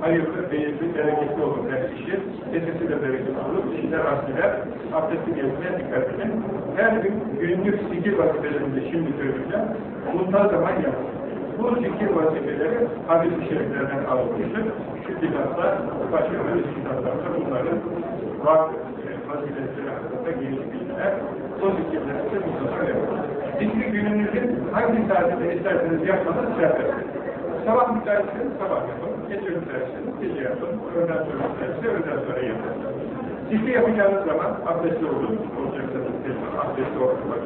hayırlı, beğenli, bereketli olur her işi. Kesesi de bereketli olur, işler asliler, abdesti gezmeye dikkat edin. Her gün günlük zikir vazifelerinde şimdi söyleyeceğim, muntazaman yapın. Bu zikir vazifeleri hadis-i şeriflerden alınmıştır. Şu kitapta, başka öyle kitaplarda bunların var vazifeleri hakkında geniş bilgiler, o zikirleri de mutlaka yapın. Zikri gününüzün hangi saatinde isterseniz yapmanız serbest. Sabah müsaitseniz sabah yapın, gece müsaitseniz gece yapın, öğleden sonra müsaitse öğleden sonra yapın. Zikri yapacağınız zaman abdestli olun, olacaksanız abdestli olmak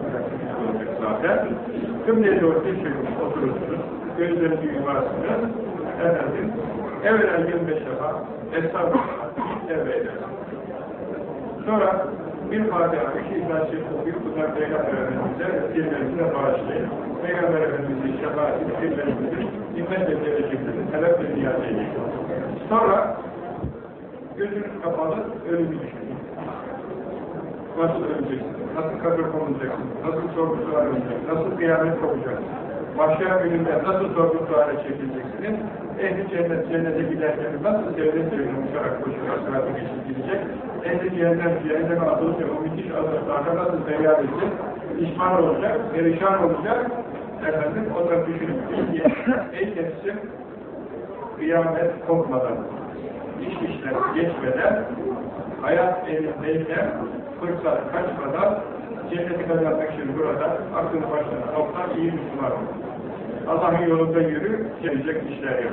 olacak zaten. Kımleye doğru bir şey oturursunuz, gözlerinizi yumarsınız, efendim, evvela 25 defa, estağfurullah, tevbe edersiniz. Sonra bir Fatiha, üç İhlas Şerif okuyup bunlar Peygamber Efendimiz'e kirlerimize bağışlayın. Peygamber Efendimiz'in şefaatini, kirlerimizin himmet ve derecesini talep ve niyaz edin. Sonra gözünüz kapalı ölümü düşünün. Nasıl öleceksiniz? Nasıl kabir konulacaksınız? Nasıl sorgu sual olacak? Nasıl kıyamet kopacak? Mahşer gününde nasıl sorgu suale çekileceksiniz? Ehli cennet cennete giderken nasıl devlet suyunu uçarak koşarak sıratı geçip gidecek? Ehli cehennem cehenneme atılınca o müthiş azaplarda nasıl feryat edecek? İşman olacak, perişan olacak. Efendim, o da düşünün. Ey nefsim, kıyamet kopmadan, iş işler geçmeden, hayat elindeyken, fırsat kaçmadan, cenneti kazanmak için burada aklını başına toplar, iyi Müslüman olur. Allah'ın yolunda yürü, gelecek işler yap.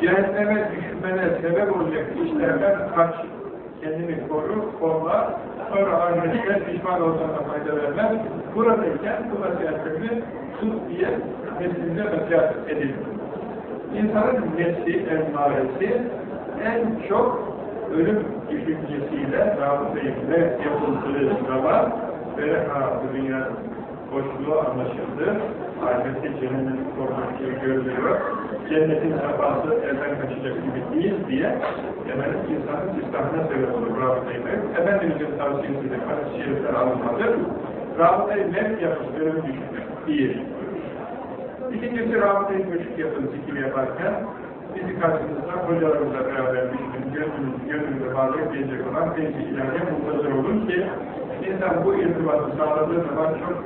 Cehenneme düşmene sebep olacak işlerden kaç. Kendini koru, kolla, sonra ahirette pişman olsana fayda vermez. Buradayken bu nasihatlerini tut diye neslinde nasihat edin. İnsanın nesli, emmaresi en çok ölüm düşüncesiyle, rabıtayla yapıldığı zaman böyle ha, bu boşluğu anlaşıldı. Ahirette cennetin korkunçluğu görülüyor. Cennetin sefası elden kaçacak gibi değil diye hemen insanın sistemine sebep olur rabıtayı mevt. Efendimizin tavsiyesiyle hadis-i şerifler alınmadır. Rabıtayı mevt yapıp ölümü düşünmek değil. İkincisi rabıtayı müşrik yapın zikir yaparken bizi karşımızda hocalarımızla beraber düşünün, gönlümüz, gönlümüze bağlayıp gelecek olan teyze ilahiye muntazır olun ki insan bu irtibatı sağladığı zaman çok